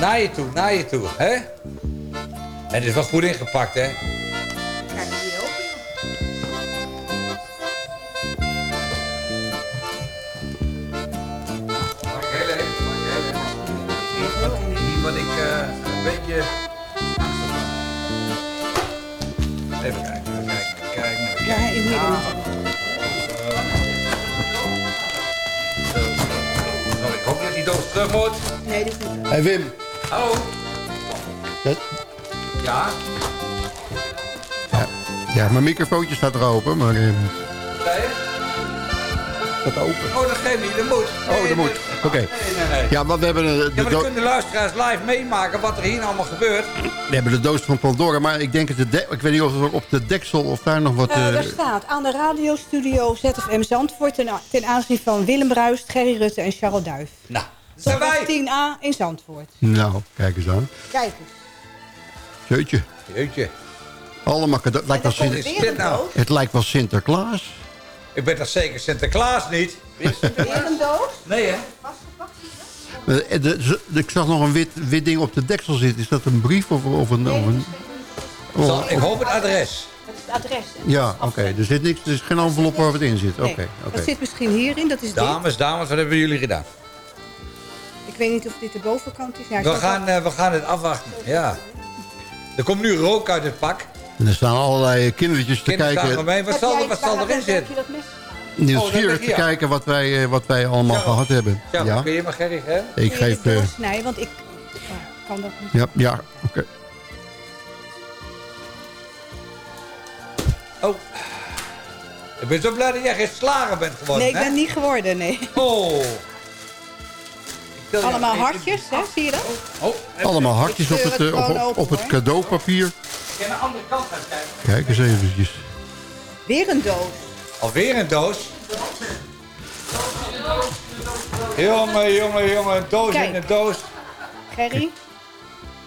Naar je toe, naar je toe, hè? En het is wel goed ingepakt, hè? Kijk. Terug moet. Nee, dat is niet. Hey Wim. Hallo? Ja, Ja? ja, mijn microfoontje staat er open, maar... eh, Zei je? staat open. Oh, dat geeft niet, dat moet. Oh, dat moet. Oké. Nee, nee, nee. Ja, want we hebben, eh, de, Ja, maar dan kunnen de luisteraars live meemaken wat er hier allemaal gebeurt. we hebben de doos van Pandora, maar ik denk dat de de- ik weet niet of er op de deksel of daar nog wat... Eh, eh, daar staat aan de radiostudio ZFM Zandvoort... ten, ten aanzien van Willem Bruist, Gerry Rutte en Charles Duif. Nou, zijn wij. 10a in Zandvoort. Nou, kijk eens aan. Kijk eens. Jeetje. Jeetje. Allemaal cadeau. Lijkt wel Sinter- is nou? Het lijkt wel Sinterklaas. Ik ben toch zeker Sinterklaas niet? Weer een doos. Nee, hè? Eh, de- de- ik zag nog een wit, wit ding op de deksel zitten. Is dat een brief of, of een... Of een oh, ik hoop het adres. Dat is het adres. ja, oké. Er zit niks, er is geen envelop waar het in zit. Oké, oké. Dat zit misschien hierin, dat is dit. Dames, dames, wat hebben jullie gedaan? Ik weet niet of dit de bovenkant is. Ja, We gaan, eh, we gaan het afwachten. Ja. Er komt nu rook uit het pak. En er staan allerlei kindertjes te kijken. ermee. Wat zal, wat zal erin zitten? mes? Nieuwsgierig Oh, te kijken wat wij, eh, wat wij allemaal Ja. gehad hebben. Ja, Ja, kun je maar Gerry, hè? ik geef... eh, doorsnijden, want ik kan dat niet. ja, ja oké. Oh. Ik ben zo blij dat jij geen slager bent geworden, Nee, ik hè? ben niet geworden, nee. Oh. Allemaal hartjes, hè? Zie je dat? Oh, heb- Allemaal hartjes op scheur het, het eh, op, het cadeaupapier. Ik ga naar de andere kant gaan kijken. Kijk eens eventjes. Weer een doos. Alweer een doos. Jongen, jongen, jongen. Een doos Kijk. in een doos. Gerry,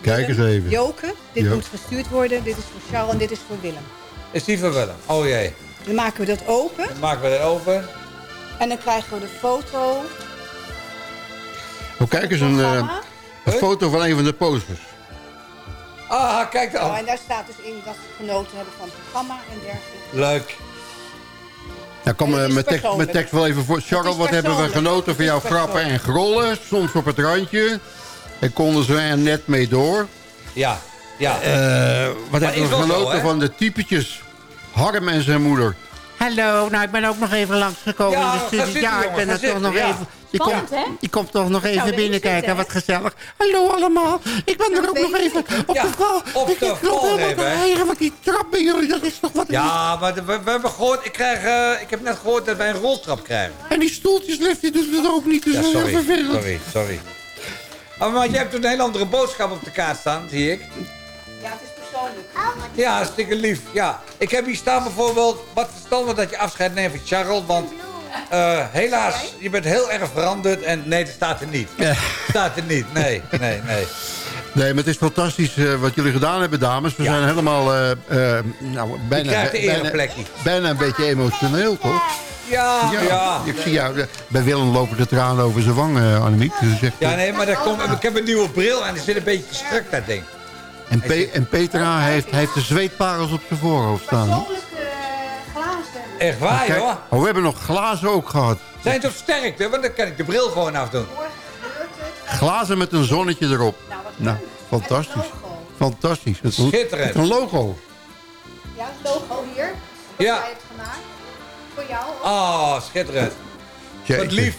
Kijk eens even. Joke, dit moet gestuurd worden. Dit is voor Charles en dit is voor Willem. Is die van Willem? Oh jee. Dan maken we dat open Dan maken we het open. en dan krijgen we de foto. Oh, kijk eens een, eh, een foto van een van de posters. Ah, kijk Oh, dan. en daar staat dus in dat we genoten hebben van het programma en dergelijke. Leuk. Ja, kom het eh, met tekst, met persoonlijk. tekst wel even voor. Charles, wat hebben we genoten van jouw grappen en grollen? Soms op het randje. En konden ze er net mee door. Ja, ja. Eh, wat hebben we zo, genoten van de typetjes? Harm en zijn moeder. Hallo, nou ik ben ook nog even langsgekomen Ja, in de zitten, Ja, ik ben er toch nog ja. even... Je komt, hè? je komt toch nog even Nou, binnen kijken, wat gezellig. Hallo allemaal, ik ben er ook nog even op de val. op ik de ik loop helemaal valreep, hè? want die trap bij jullie, dat is toch wat... Ja, maar de- we, we hebben gehoord, ik, krijg, eh, ik heb net gehoord dat wij een roltrap krijgen. En die stoeltjeslift, die doet het ook niet, dus Ja, dat is sorry, sorry, sorry. Oh, maar jij hebt een hele andere boodschap op de kaart staan, zie ik. Ja, het is persoonlijk. Ja, hartstikke lief. Ja. Ik heb hier staan bijvoorbeeld, wat verstandig dat je afscheid neemt van Charles, want eh, helaas, je bent heel erg veranderd en nee, dat staat er niet. Staat er niet, nee, nee, nee. Nee, maar het is fantastisch eh, wat jullie gedaan hebben, dames. We Ja. zijn helemaal eh, eh, nou, bijna, bijna, ereplekje. bijna een beetje emotioneel, toch? Ja, ja. ja. Ik zie jou, bij Willem lopen de tranen over zijn wang, eh, Annemiek. Dus echt, eh, nee, maar daar komt, ik heb een nieuwe bril en er zit een beetje strak, dat ding. en, Pe- en Petra heeft, heeft de zweetparels op zijn voorhoofd staan. hè? Echt waar, Kijk, joh. oh, we hebben nog glazen ook gehad. Zijn toch sterkte, want dan kan ik de bril gewoon afdoen. Morgen gebeurt het. Glazen met een zonnetje erop. Nou, wat Nou, fantastisch. Met een logo. Fantastisch. Het Schitterend. Een logo. Ja, het logo hier. Wat Ja. jij hebt gemaakt. Voor jou. Oh, schitterend. Wat lief.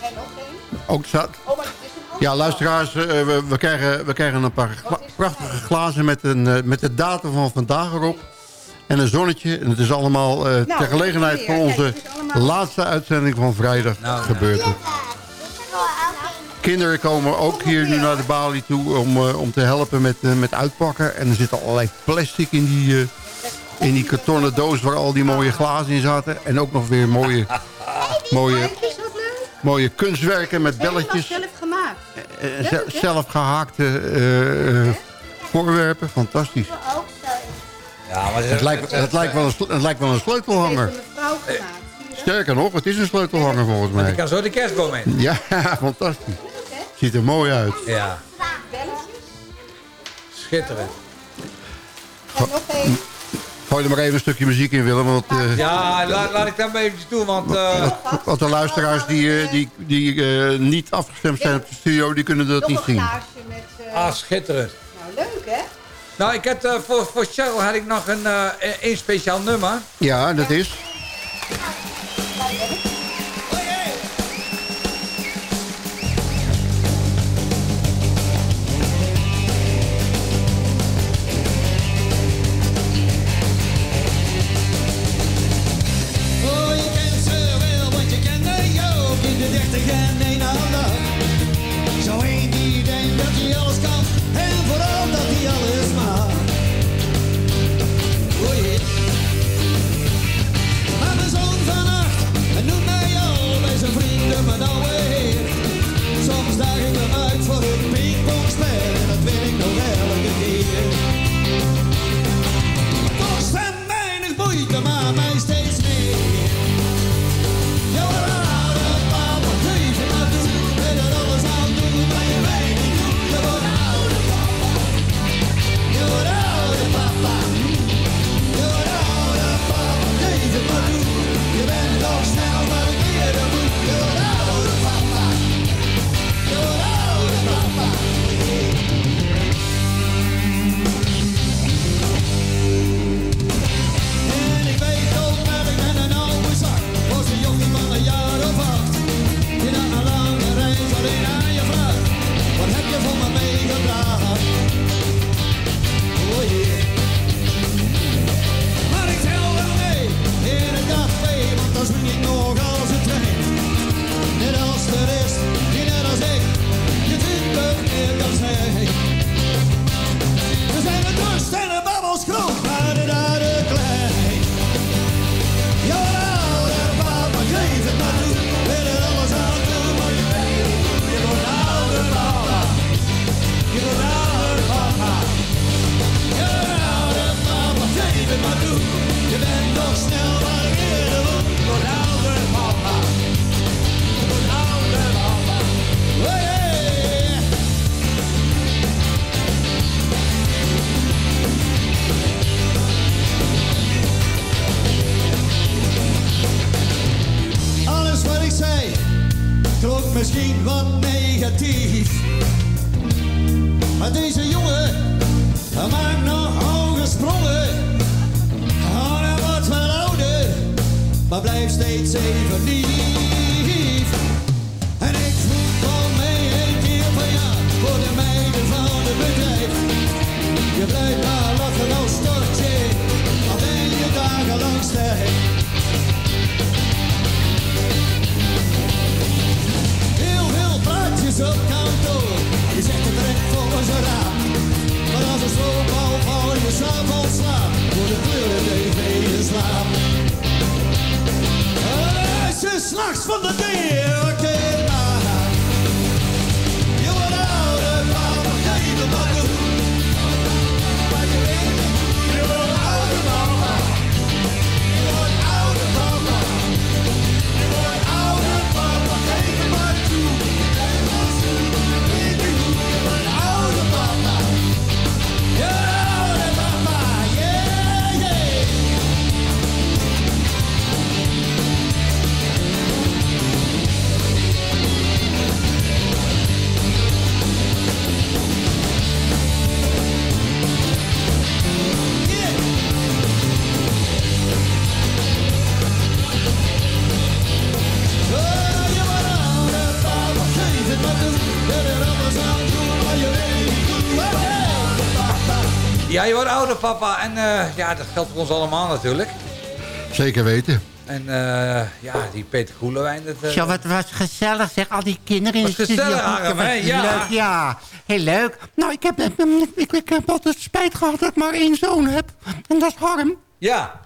En nog één. Ook staat, Oh, maar het is een ja, luisteraars, eh, we, we, krijgen, we krijgen een paar gla- prachtige glazen met, een, eh, met de datum van vandaag erop. En een zonnetje. En het is allemaal eh, ter gelegenheid van onze allemaal- laatste uitzending van vrijdag Nou, gebeurd. Kinderen komen ook hier nu naar de balie toe om, eh, om te helpen met, eh, met uitpakken. En er zit allerlei plastic in die, eh, in die kartonnen doos waar al die mooie glazen in zaten. En ook nog weer mooie, mooie, mooie kunstwerken met belletjes. zelf gemaakt. Ze- zelf gehaakte eh, eh, voorwerpen. Fantastisch. Ja, maar Het lijkt, het, lijkt wel een, sle- het lijkt wel een Heeft sleutelhanger. Sterker nog, het is een sleutelhanger volgens Ik mij. kan zo de kerstboom in. Ja, fantastisch. Ziet er mooi uit. Ja. Belletjes. schitterend. En nog één. Gooi er maar even een stukje muziek in, Willem. Want, eh, Ja, laat, laat ik dat maar eventjes doen, want... eh, want de luisteraars die, eh, die, die eh, niet afgestemd zijn op de studio... die kunnen dat niet een zien. met... eh, ah, schitterend. Nou, leuk hè? Nou, ik had, eh, voor, voor Cheryl had ik nog een, eh, een speciaal nummer. Ja, dat is... misschien wat negatief. Maar deze jongen, maakt nog hoge sprongen. Oh, hij wordt wel ouder, maar blijft steeds even lief. En ik voetbal mee een keer per jaar voor de meiden van het bedrijf. Je blijft maar lachen als stortje, al ben je dagenlang stijf. Op kantoor. Je zegt het recht volgens een raam. Maar als een slooppauw val je s'avonds slaap. Voor de kleuren tv in slaap. Als je s'nachts van de deur Ja, je wordt ouder, papa. En eh, ja, dat geldt voor ons allemaal natuurlijk. Zeker weten. En eh, ja, die Peter Koelewijn. Dat, Zo, wat was gezellig zeg, al die kinderen in de studio. gezellig, Harm, hè? Ja. Leuk, ja, heel leuk. Nou, ik heb, ik, ik, ik heb altijd spijt gehad dat ik maar één zoon heb. En dat is Harm. Ja.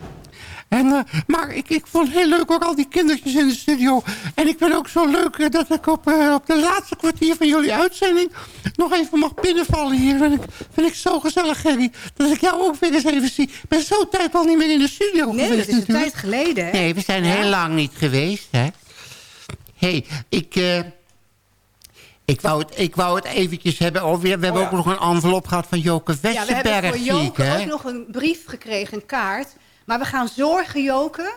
En, eh, maar ik, ik vond het heel leuk ook al die kindertjes in de studio. En ik vind ook zo leuk eh, dat ik op, eh, op de laatste kwartier van jullie uitzending... nog even mag binnenvallen hier. Vind ik, vind ik zo gezellig, Gerry. Dat ik jou ook weer eens even zie. Ik ben zo tijd al niet meer in de studio Nee, geweest dat is een tijd geleden, hè? Nee, we zijn Ja. heel lang niet geweest, hè. Hé, hey, ik... Ik wou het, ik wou het eventjes hebben. Oh, we, we hebben Oh, ja. ook nog een envelop gehad van Joke Ja, we hebben Westerberg, voor Joke ook nog een brief gekregen, een kaart. Maar we gaan zorgen, Joke,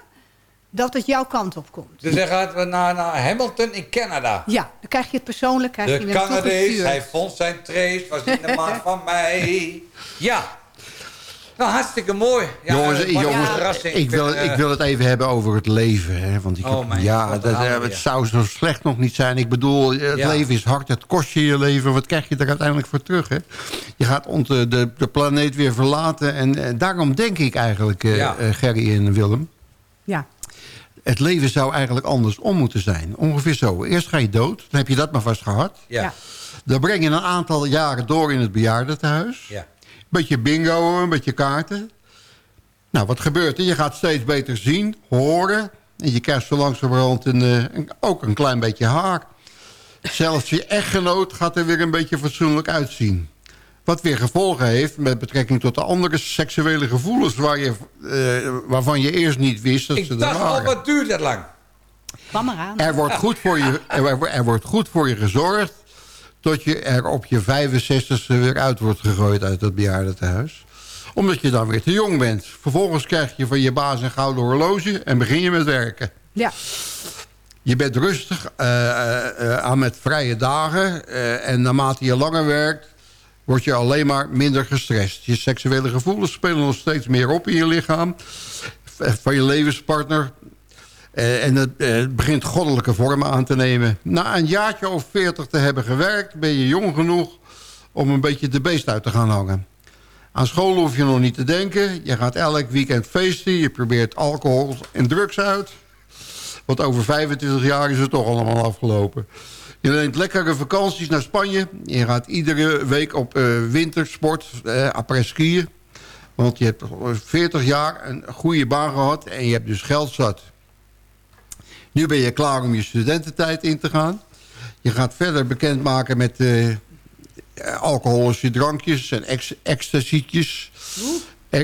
dat het jouw kant op komt. Dus hij gaat naar, naar Hamilton in Canada. Ja, dan krijg je het persoonlijk. Krijg je De Canadees, hij vond zijn trace, was in de maand van mei. Ja. Nou, hartstikke mooi. Ja, jongens, eh, wat een jongens ik, wil, eh, ik wil het even hebben over het leven. Hè, want ik Oh, heb- ja, dat, eh, het weer. zou zo slecht nog niet zijn. Ik bedoel, het Ja. leven is hard. Het kost je je leven. Wat krijg je er uiteindelijk voor terug? Hè? Je gaat ont, de, de planeet weer verlaten. En eh, daarom denk ik eigenlijk, eh, Ja. eh, Gerry en Willem... Ja. het leven zou eigenlijk andersom moeten zijn. Ongeveer zo. Eerst ga je dood. Dan heb je dat maar vast gehad. Ja. Ja. Dan breng je een aantal jaren door in het bejaardentehuis. Ja. Beetje bingo, een beetje kaarten. Nou, wat gebeurt er? Je gaat steeds beter zien, horen. En je krijgt zo langzamerhand een, eh, een, ook een klein beetje haar. Zelfs je echtgenoot gaat er weer een beetje fatsoenlijk uitzien. Wat weer gevolgen heeft met betrekking tot de andere seksuele gevoelens... Waar je, eh, waarvan je eerst niet wist dat ze Ik er dacht al, waren. wat duurt dat lang? Kwam eraan. Er wordt goed voor je, er, er wordt goed voor je gezorgd... tot je er op je 65ste weer uit wordt gegooid uit het bejaardentehuis. Omdat je dan weer te jong bent. Vervolgens krijg je van je baas een gouden horloge... en begin je met werken. Ja. Je bent rustig eh, eh, eh, aan met vrije dagen. en naarmate je langer werkt... word je alleen maar minder gestrest. Je seksuele gevoelens spelen nog steeds meer op in je lichaam. Van je levenspartner. Eh, en het, eh, het begint goddelijke vormen aan te nemen. Na een jaartje of veertig te hebben gewerkt... ben je jong genoeg om een beetje de beest uit te gaan hangen. Aan school hoef je nog niet te denken. Je gaat elk weekend feesten. Je probeert alcohol en drugs uit. Want over 25 jaar is het toch allemaal afgelopen. Je neemt lekkere vakanties naar Spanje. Je gaat iedere week op eh, wintersport, eh, après skiën. Want je hebt 40 jaar een goede baan gehad en je hebt dus geld zat. Nu ben je klaar om je studententijd in te gaan. Je gaat verder bekendmaken met eh, eh, alcoholische drankjes en ex ecstasietjes. Eh,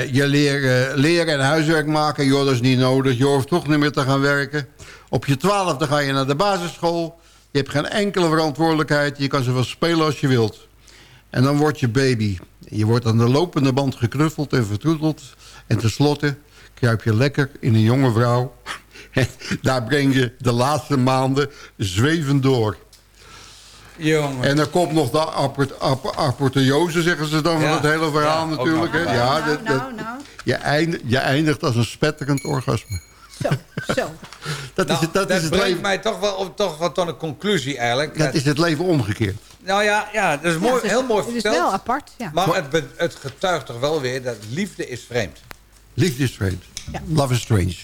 eh, je leren, leren en huiswerk maken, joh, dat is niet nodig. Je hoeft toch niet meer te gaan werken. Op je twaalfde ga je naar de basisschool. Je hebt geen enkele verantwoordelijkheid. Je kan zoveel spelen als je wilt. En dan word je baby. Je wordt aan de lopende band geknuffeld en vertroeteld. En tenslotte kruip je lekker in een jonge vrouw. Daar breng je de laatste maanden zwevend door. Jongen. En dan komt nog de apotheose, zeggen ze dan, Ja. van het hele verhaal Ja, natuurlijk. Hè? Ja, nou, dat, dat- nou, nou. Je, eindigt, je eindigt als een spetterend orgasme. Zo, zo. Dat is Nou, het, dat is het brengt leven, mij toch wel, op, toch wel tot een conclusie eigenlijk. dat is het leven omgekeerd. Nou ja, ja dat is mooi, het is- heel mooi Het is verteld. wel apart, ja. Maar het, het getuigt toch wel weer dat liefde is vreemd. Liefde is vreemd. Ja. Love is strange.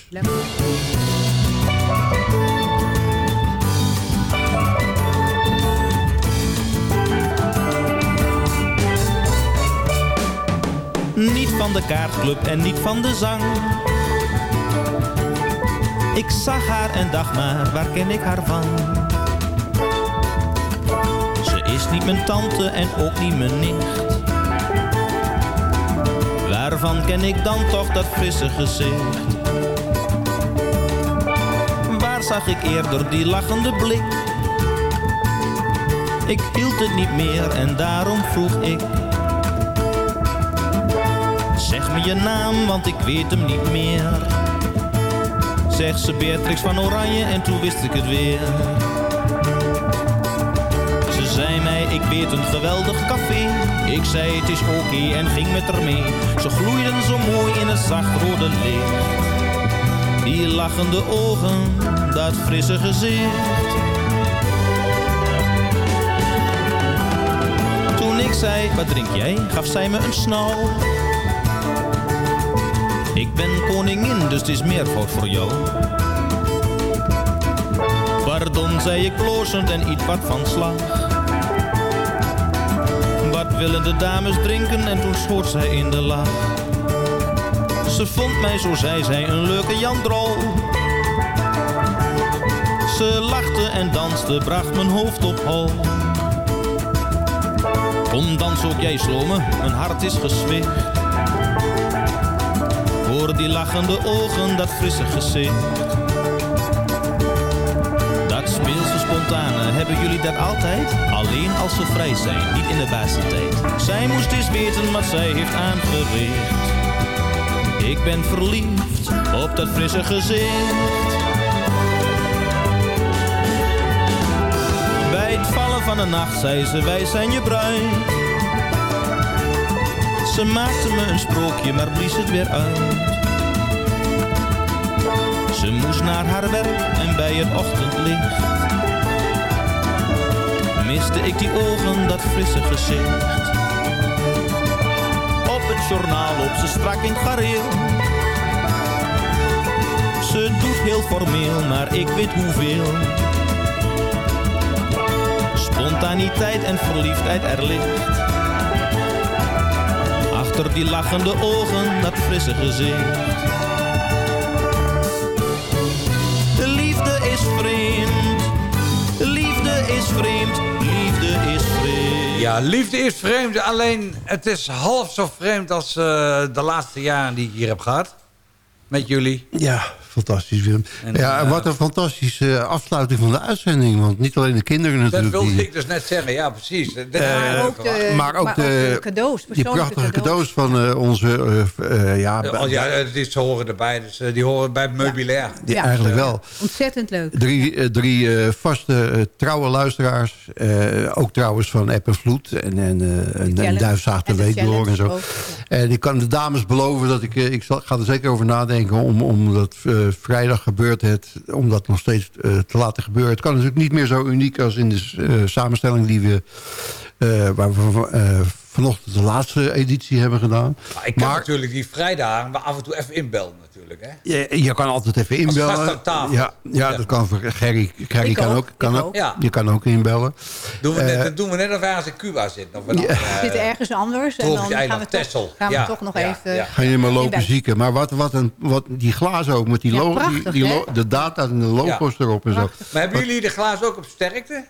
Niet van de kaartclub en niet van de zang. Ik zag haar en dacht maar, waar ken ik haar van? Ze is niet mijn tante en ook niet mijn nicht. Waarvan ken ik dan toch dat frisse gezicht? Zag ik eerder die lachende blik? Ik hield het niet meer en daarom vroeg ik... Zeg me je naam, want ik weet hem niet meer. Zeg ze Beatrix van Oranje en toen wist ik het weer. Ze zei mij, ik weet een geweldig café. Ik zei, het is oké en ging met haar mee. Ze gloeiden zo mooi in het zachtrode licht. Die lachende ogen, dat frisse gezicht. Toen ik zei, wat drink jij, gaf zij me een snauw. Ik ben koningin, dus het is meervoud voor jou. Pardon, zei ik blozend en iets wat van slag. Wat willen de dames drinken? En toen schoot zij in de lach. Ze vond mij, zo zei zij, een leuke Jan Drol. Ze lachte en danste, bracht mijn hoofd op hol. Kom dans ook jij slomen, mijn hart is gezwicht. Voor die lachende ogen, dat frisse gezicht. Dat speelse spontane, hebben jullie dat altijd? Alleen als ze vrij zijn, niet in de tijd. Zij moest eens weten wat zij heeft aangericht. Ik ben verliefd op dat frisse gezicht. Van de nacht zei ze, wij zijn je bruid. Ze maakte me een sprookje, maar blies het weer uit. Ze moest naar haar werk en bij het ochtendlicht miste ik die ogen, dat frisse gezicht. Op het journaal loopt ze strak in gareel. Ze doet heel formeel, maar ik weet hoeveel. Spontaniteit en verliefdheid er ligt. Achter die lachende ogen, dat frisse gezicht. De liefde is vreemd. De liefde is vreemd. Liefde is vreemd. Ja, liefde is vreemd. Alleen het is half zo vreemd als eh, de laatste jaren die ik hier heb gehad. Met jullie. Ja, fantastisch Willem. En, ja, en eh, wat een fantastische afsluiting van de uitzending. Want niet alleen de kinderen Dat natuurlijk. wilde die, ik dus net zeggen. Ja, precies. Dat- dat- Eh, ook de, maar ook de, cadeaus, die prachtige cadeaus. cadeaus van eh, onze... eh, eh, ja, Oh, ja, eh, dit, horen erbij. Dus, eh, die horen bij het meubilair. die eigenlijk wel. Ontzettend leuk. Drie, eh, drie eh, vaste eh, trouwe luisteraars. eh, ook trouwens van App en Vloed. En, en, eh, en, en. Duifzaag de Week door en zo. ook, En ik kan de dames beloven dat ik... eh, ik zal, ga er zeker over nadenken om, om dat eh, vrijdag gebeurt het... om dat nog steeds eh, te laten gebeuren. Het kan natuurlijk niet meer zo uniek als in de eh, samenstelling die we... eh, waar we van- vanochtend de laatste editie hebben gedaan. Maar ik kan natuurlijk die vrijdagen maar af en toe even inbellen natuurlijk. Hè? Je, je kan altijd even Als inbellen. gast aan tafel. Ja, ja, dat kan voor Gerry. Gerry kan ook, ook. Kan ook. ook. Ja. Je kan ook inbellen. Doen we, net, Eh, dat doen we net of wij als in Cuba zitten. Of we dan, Ja. eh, zitten ergens anders. En dan gaan we toch, gaan we Ja, toch nog ja, even... ja. Ga je maar lopen zieken. Maar wat, wat, een, wat die glazen ook met die, Ja, lo- die, prachtig, die lo- de data en de logo's erop en zo. Maar hebben jullie de glazen ook op sterkte?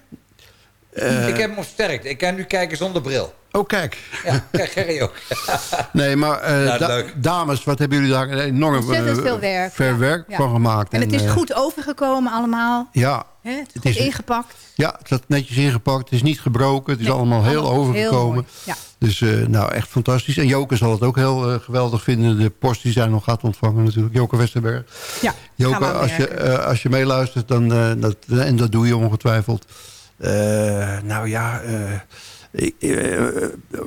Eh, ik heb hem op sterkte. Ik kan nu kijken zonder bril. Oh, kijk. Ja, kijk, Gerry ook. Nee, maar eh, da- leuk. dames, wat hebben jullie daar een enorm eh, veel werk. ver werk Ja. van gemaakt. En het is goed overgekomen allemaal. Ja? Het is Het goed is- ingepakt. ja, het zat netjes ingepakt. Het is niet gebroken. Het is Nee, allemaal heel allemaal heel overgekomen. mooi, ja. Dus eh, nou, echt fantastisch. En Joke zal het ook heel eh, geweldig vinden. De post die zij nog gaat ontvangen natuurlijk. Joke Westerberg. Ja, Joke, als je, eh, als je meeluistert, dan, eh, dat, en dat doe je ongetwijfeld. Eh, nou ja, eh, ik, eh,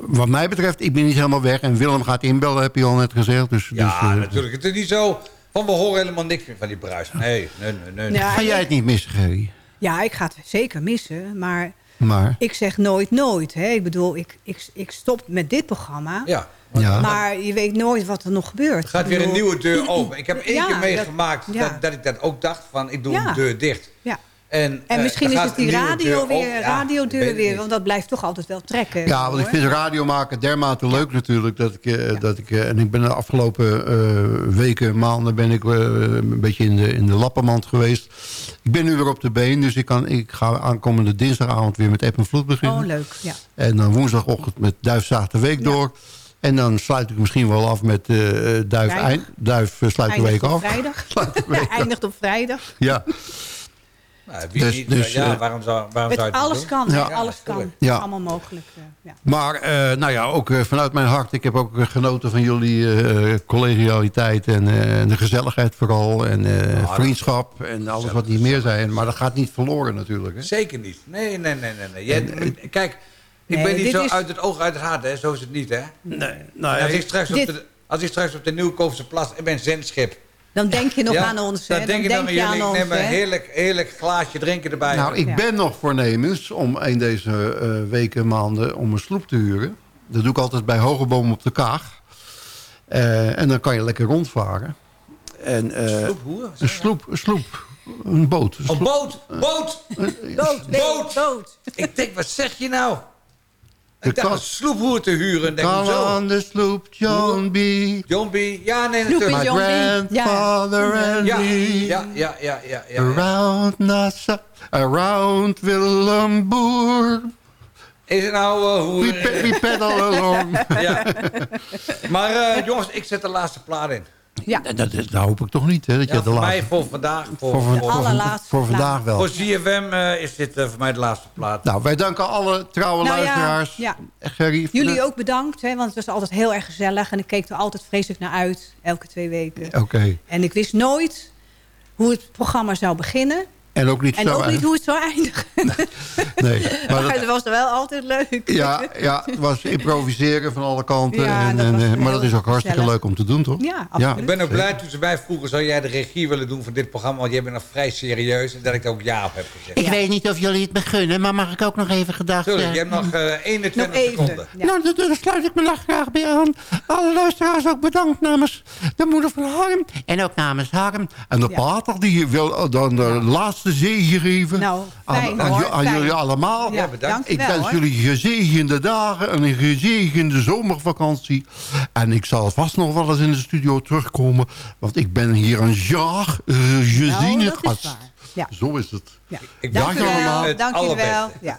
wat mij betreft, ik ben niet helemaal weg. En Willem gaat inbellen, heb je al net gezegd. Dus, Ja, dus, natuurlijk. Het is niet zo van we horen helemaal niks meer van die bruis. Nee, nee, nee. nee. Ja, Ga jij het niet missen, Gerry? Ja, ik ga het zeker missen. Maar Maar, ik zeg nooit nooit. Hè? Ik bedoel, ik, ik, ik stop met dit programma. Ja. ja. Maar je weet nooit wat er nog gebeurt. Er gaat weer een nieuwe deur open. Ik heb één Ja, keer meegemaakt dat, ja. dat, ik dat ook dacht van ik doe Ja. de deur dicht. Ja. En, En eh, misschien is het die radio weer. Ja, radiodeur weer. Want dat blijft toch altijd wel trekken. Ja, want ik vind radio maken dermate leuk natuurlijk. Dat ik, eh, dat ik, eh, en ik ben de afgelopen eh, weken, maanden ben ik een beetje in de, in de lappenmand geweest. Ik ben nu weer op de been, dus ik, kan, ik ga aankomende dinsdagavond weer met App en Vloed beginnen. Oh, leuk. Ja. En dan woensdagochtend met Duifzaag de Week door. En dan sluit ik misschien wel af met eh Duif, eind, Duif sluit de Eindigt week op af. vrijdag. Eindigt op vrijdag. Ja, Nou, wie Dus- niet, dus, ja, eh, waarom zou, waarom zou je alles doen? kan. Ja. alles kan. Ja. Allemaal mogelijk. eh, ja. Maar eh, nou ja, ook eh, vanuit mijn hart. Ik heb ook eh, genoten van jullie eh, collegialiteit en eh, de gezelligheid vooral. En eh, dat- vriendschap en alles wat niet meer zijn. Maar dat gaat niet verloren natuurlijk. Hè? Zeker niet. Nee, nee, nee, nee. nee. Jij- kijk, ik Nee, ben niet zo is- uit het oog, uit het hart. Hè. Zo is het niet, hè. Nee, En als, ik straks op de, als ik straks op de Nieuwkoopse plas... Ik ben zendschip. Dan denk je nog Ja, aan ons. Hè? Dan denk je dan aan je aan ons. neem een heerlijk, heerlijk glaasje drinken erbij. Nou, ik Ja. ben nog voornemens om een deze eh, weken, maanden, om een sloep te huren. Dat doe ik altijd bij Hogeboom op de Kaag. Eh, en dan kan je lekker rondvaren. En, eh, Sloep, hoe? Een sloep, een sloep. Een boot. Een boot! Boot! Boot! dood. Ik denk, wat zeg je nou? Ik kan- een sloephoer te huren. En denk, Come hoezo? on the sloop, John B. John B. Ja, nee, Sloep natuurlijk. My John B. grandfather and Ja, me. ja, ja, ja, ja, ja. Around Nassau, around Willemboer. Is het nou eh, hoe... We, we pedal along. Ja. Maar eh, jongens, ik zet de laatste plaat in. Ja. Dat, dat, dat hoop ik toch niet, hè? Dat Ja, je de voor laatste... mij voor vandaag. Voor, Voor, voor- voor, van- voor vandaag wel. Voor ZFM eh, is dit eh, voor mij de laatste plaat. Nou, wij danken alle trouwe Nou ja, luisteraars. ja. Jullie ook bedankt, hè, want het was altijd heel erg gezellig. En ik keek er altijd vreselijk naar uit, elke twee weken. Oké. En ik wist nooit hoe het programma zou beginnen. En ook niet en zo ook niet erg. hoe het zou eindigen. Nee, maar Maar dat- het was wel altijd leuk. ja, ja, het was improviseren van alle kanten. Ja, en, dat en, was maar dat is ook hartstikke gezellig. leuk om te doen, toch? Ja, absoluut. Ik ben ook blij toen ze mij vroegen... zou jij de regie willen doen van dit programma? Want jij bent nog vrij serieus. En dat ik er ook ja op heb gezegd. Ik weet niet of jullie het begunnen, maar mag ik ook nog even gedacht... Tuurlijk, eh, je hebt nog eh, 21 seconden. Nou, daar daar sluit ik me daar graag bij aan. Alle luisteraars ook bedankt namens de moeder van Harm. En ook namens Harm. En de pater die wil dan de laatste zegen geven Nou, aan, fijn, aan, hoor, jullie allemaal. Ja, bedankt. Ik wens hoor. jullie gezegende dagen en een gezegende zomervakantie. En ik zal vast nog wel eens in de studio terugkomen. Want ik ben hier een jaar uh, gezien Nou, het gast. Ja. Zo is het. Ja. Ik Dag dank jullie allemaal. het Dankjewel. allerbeste. Ja.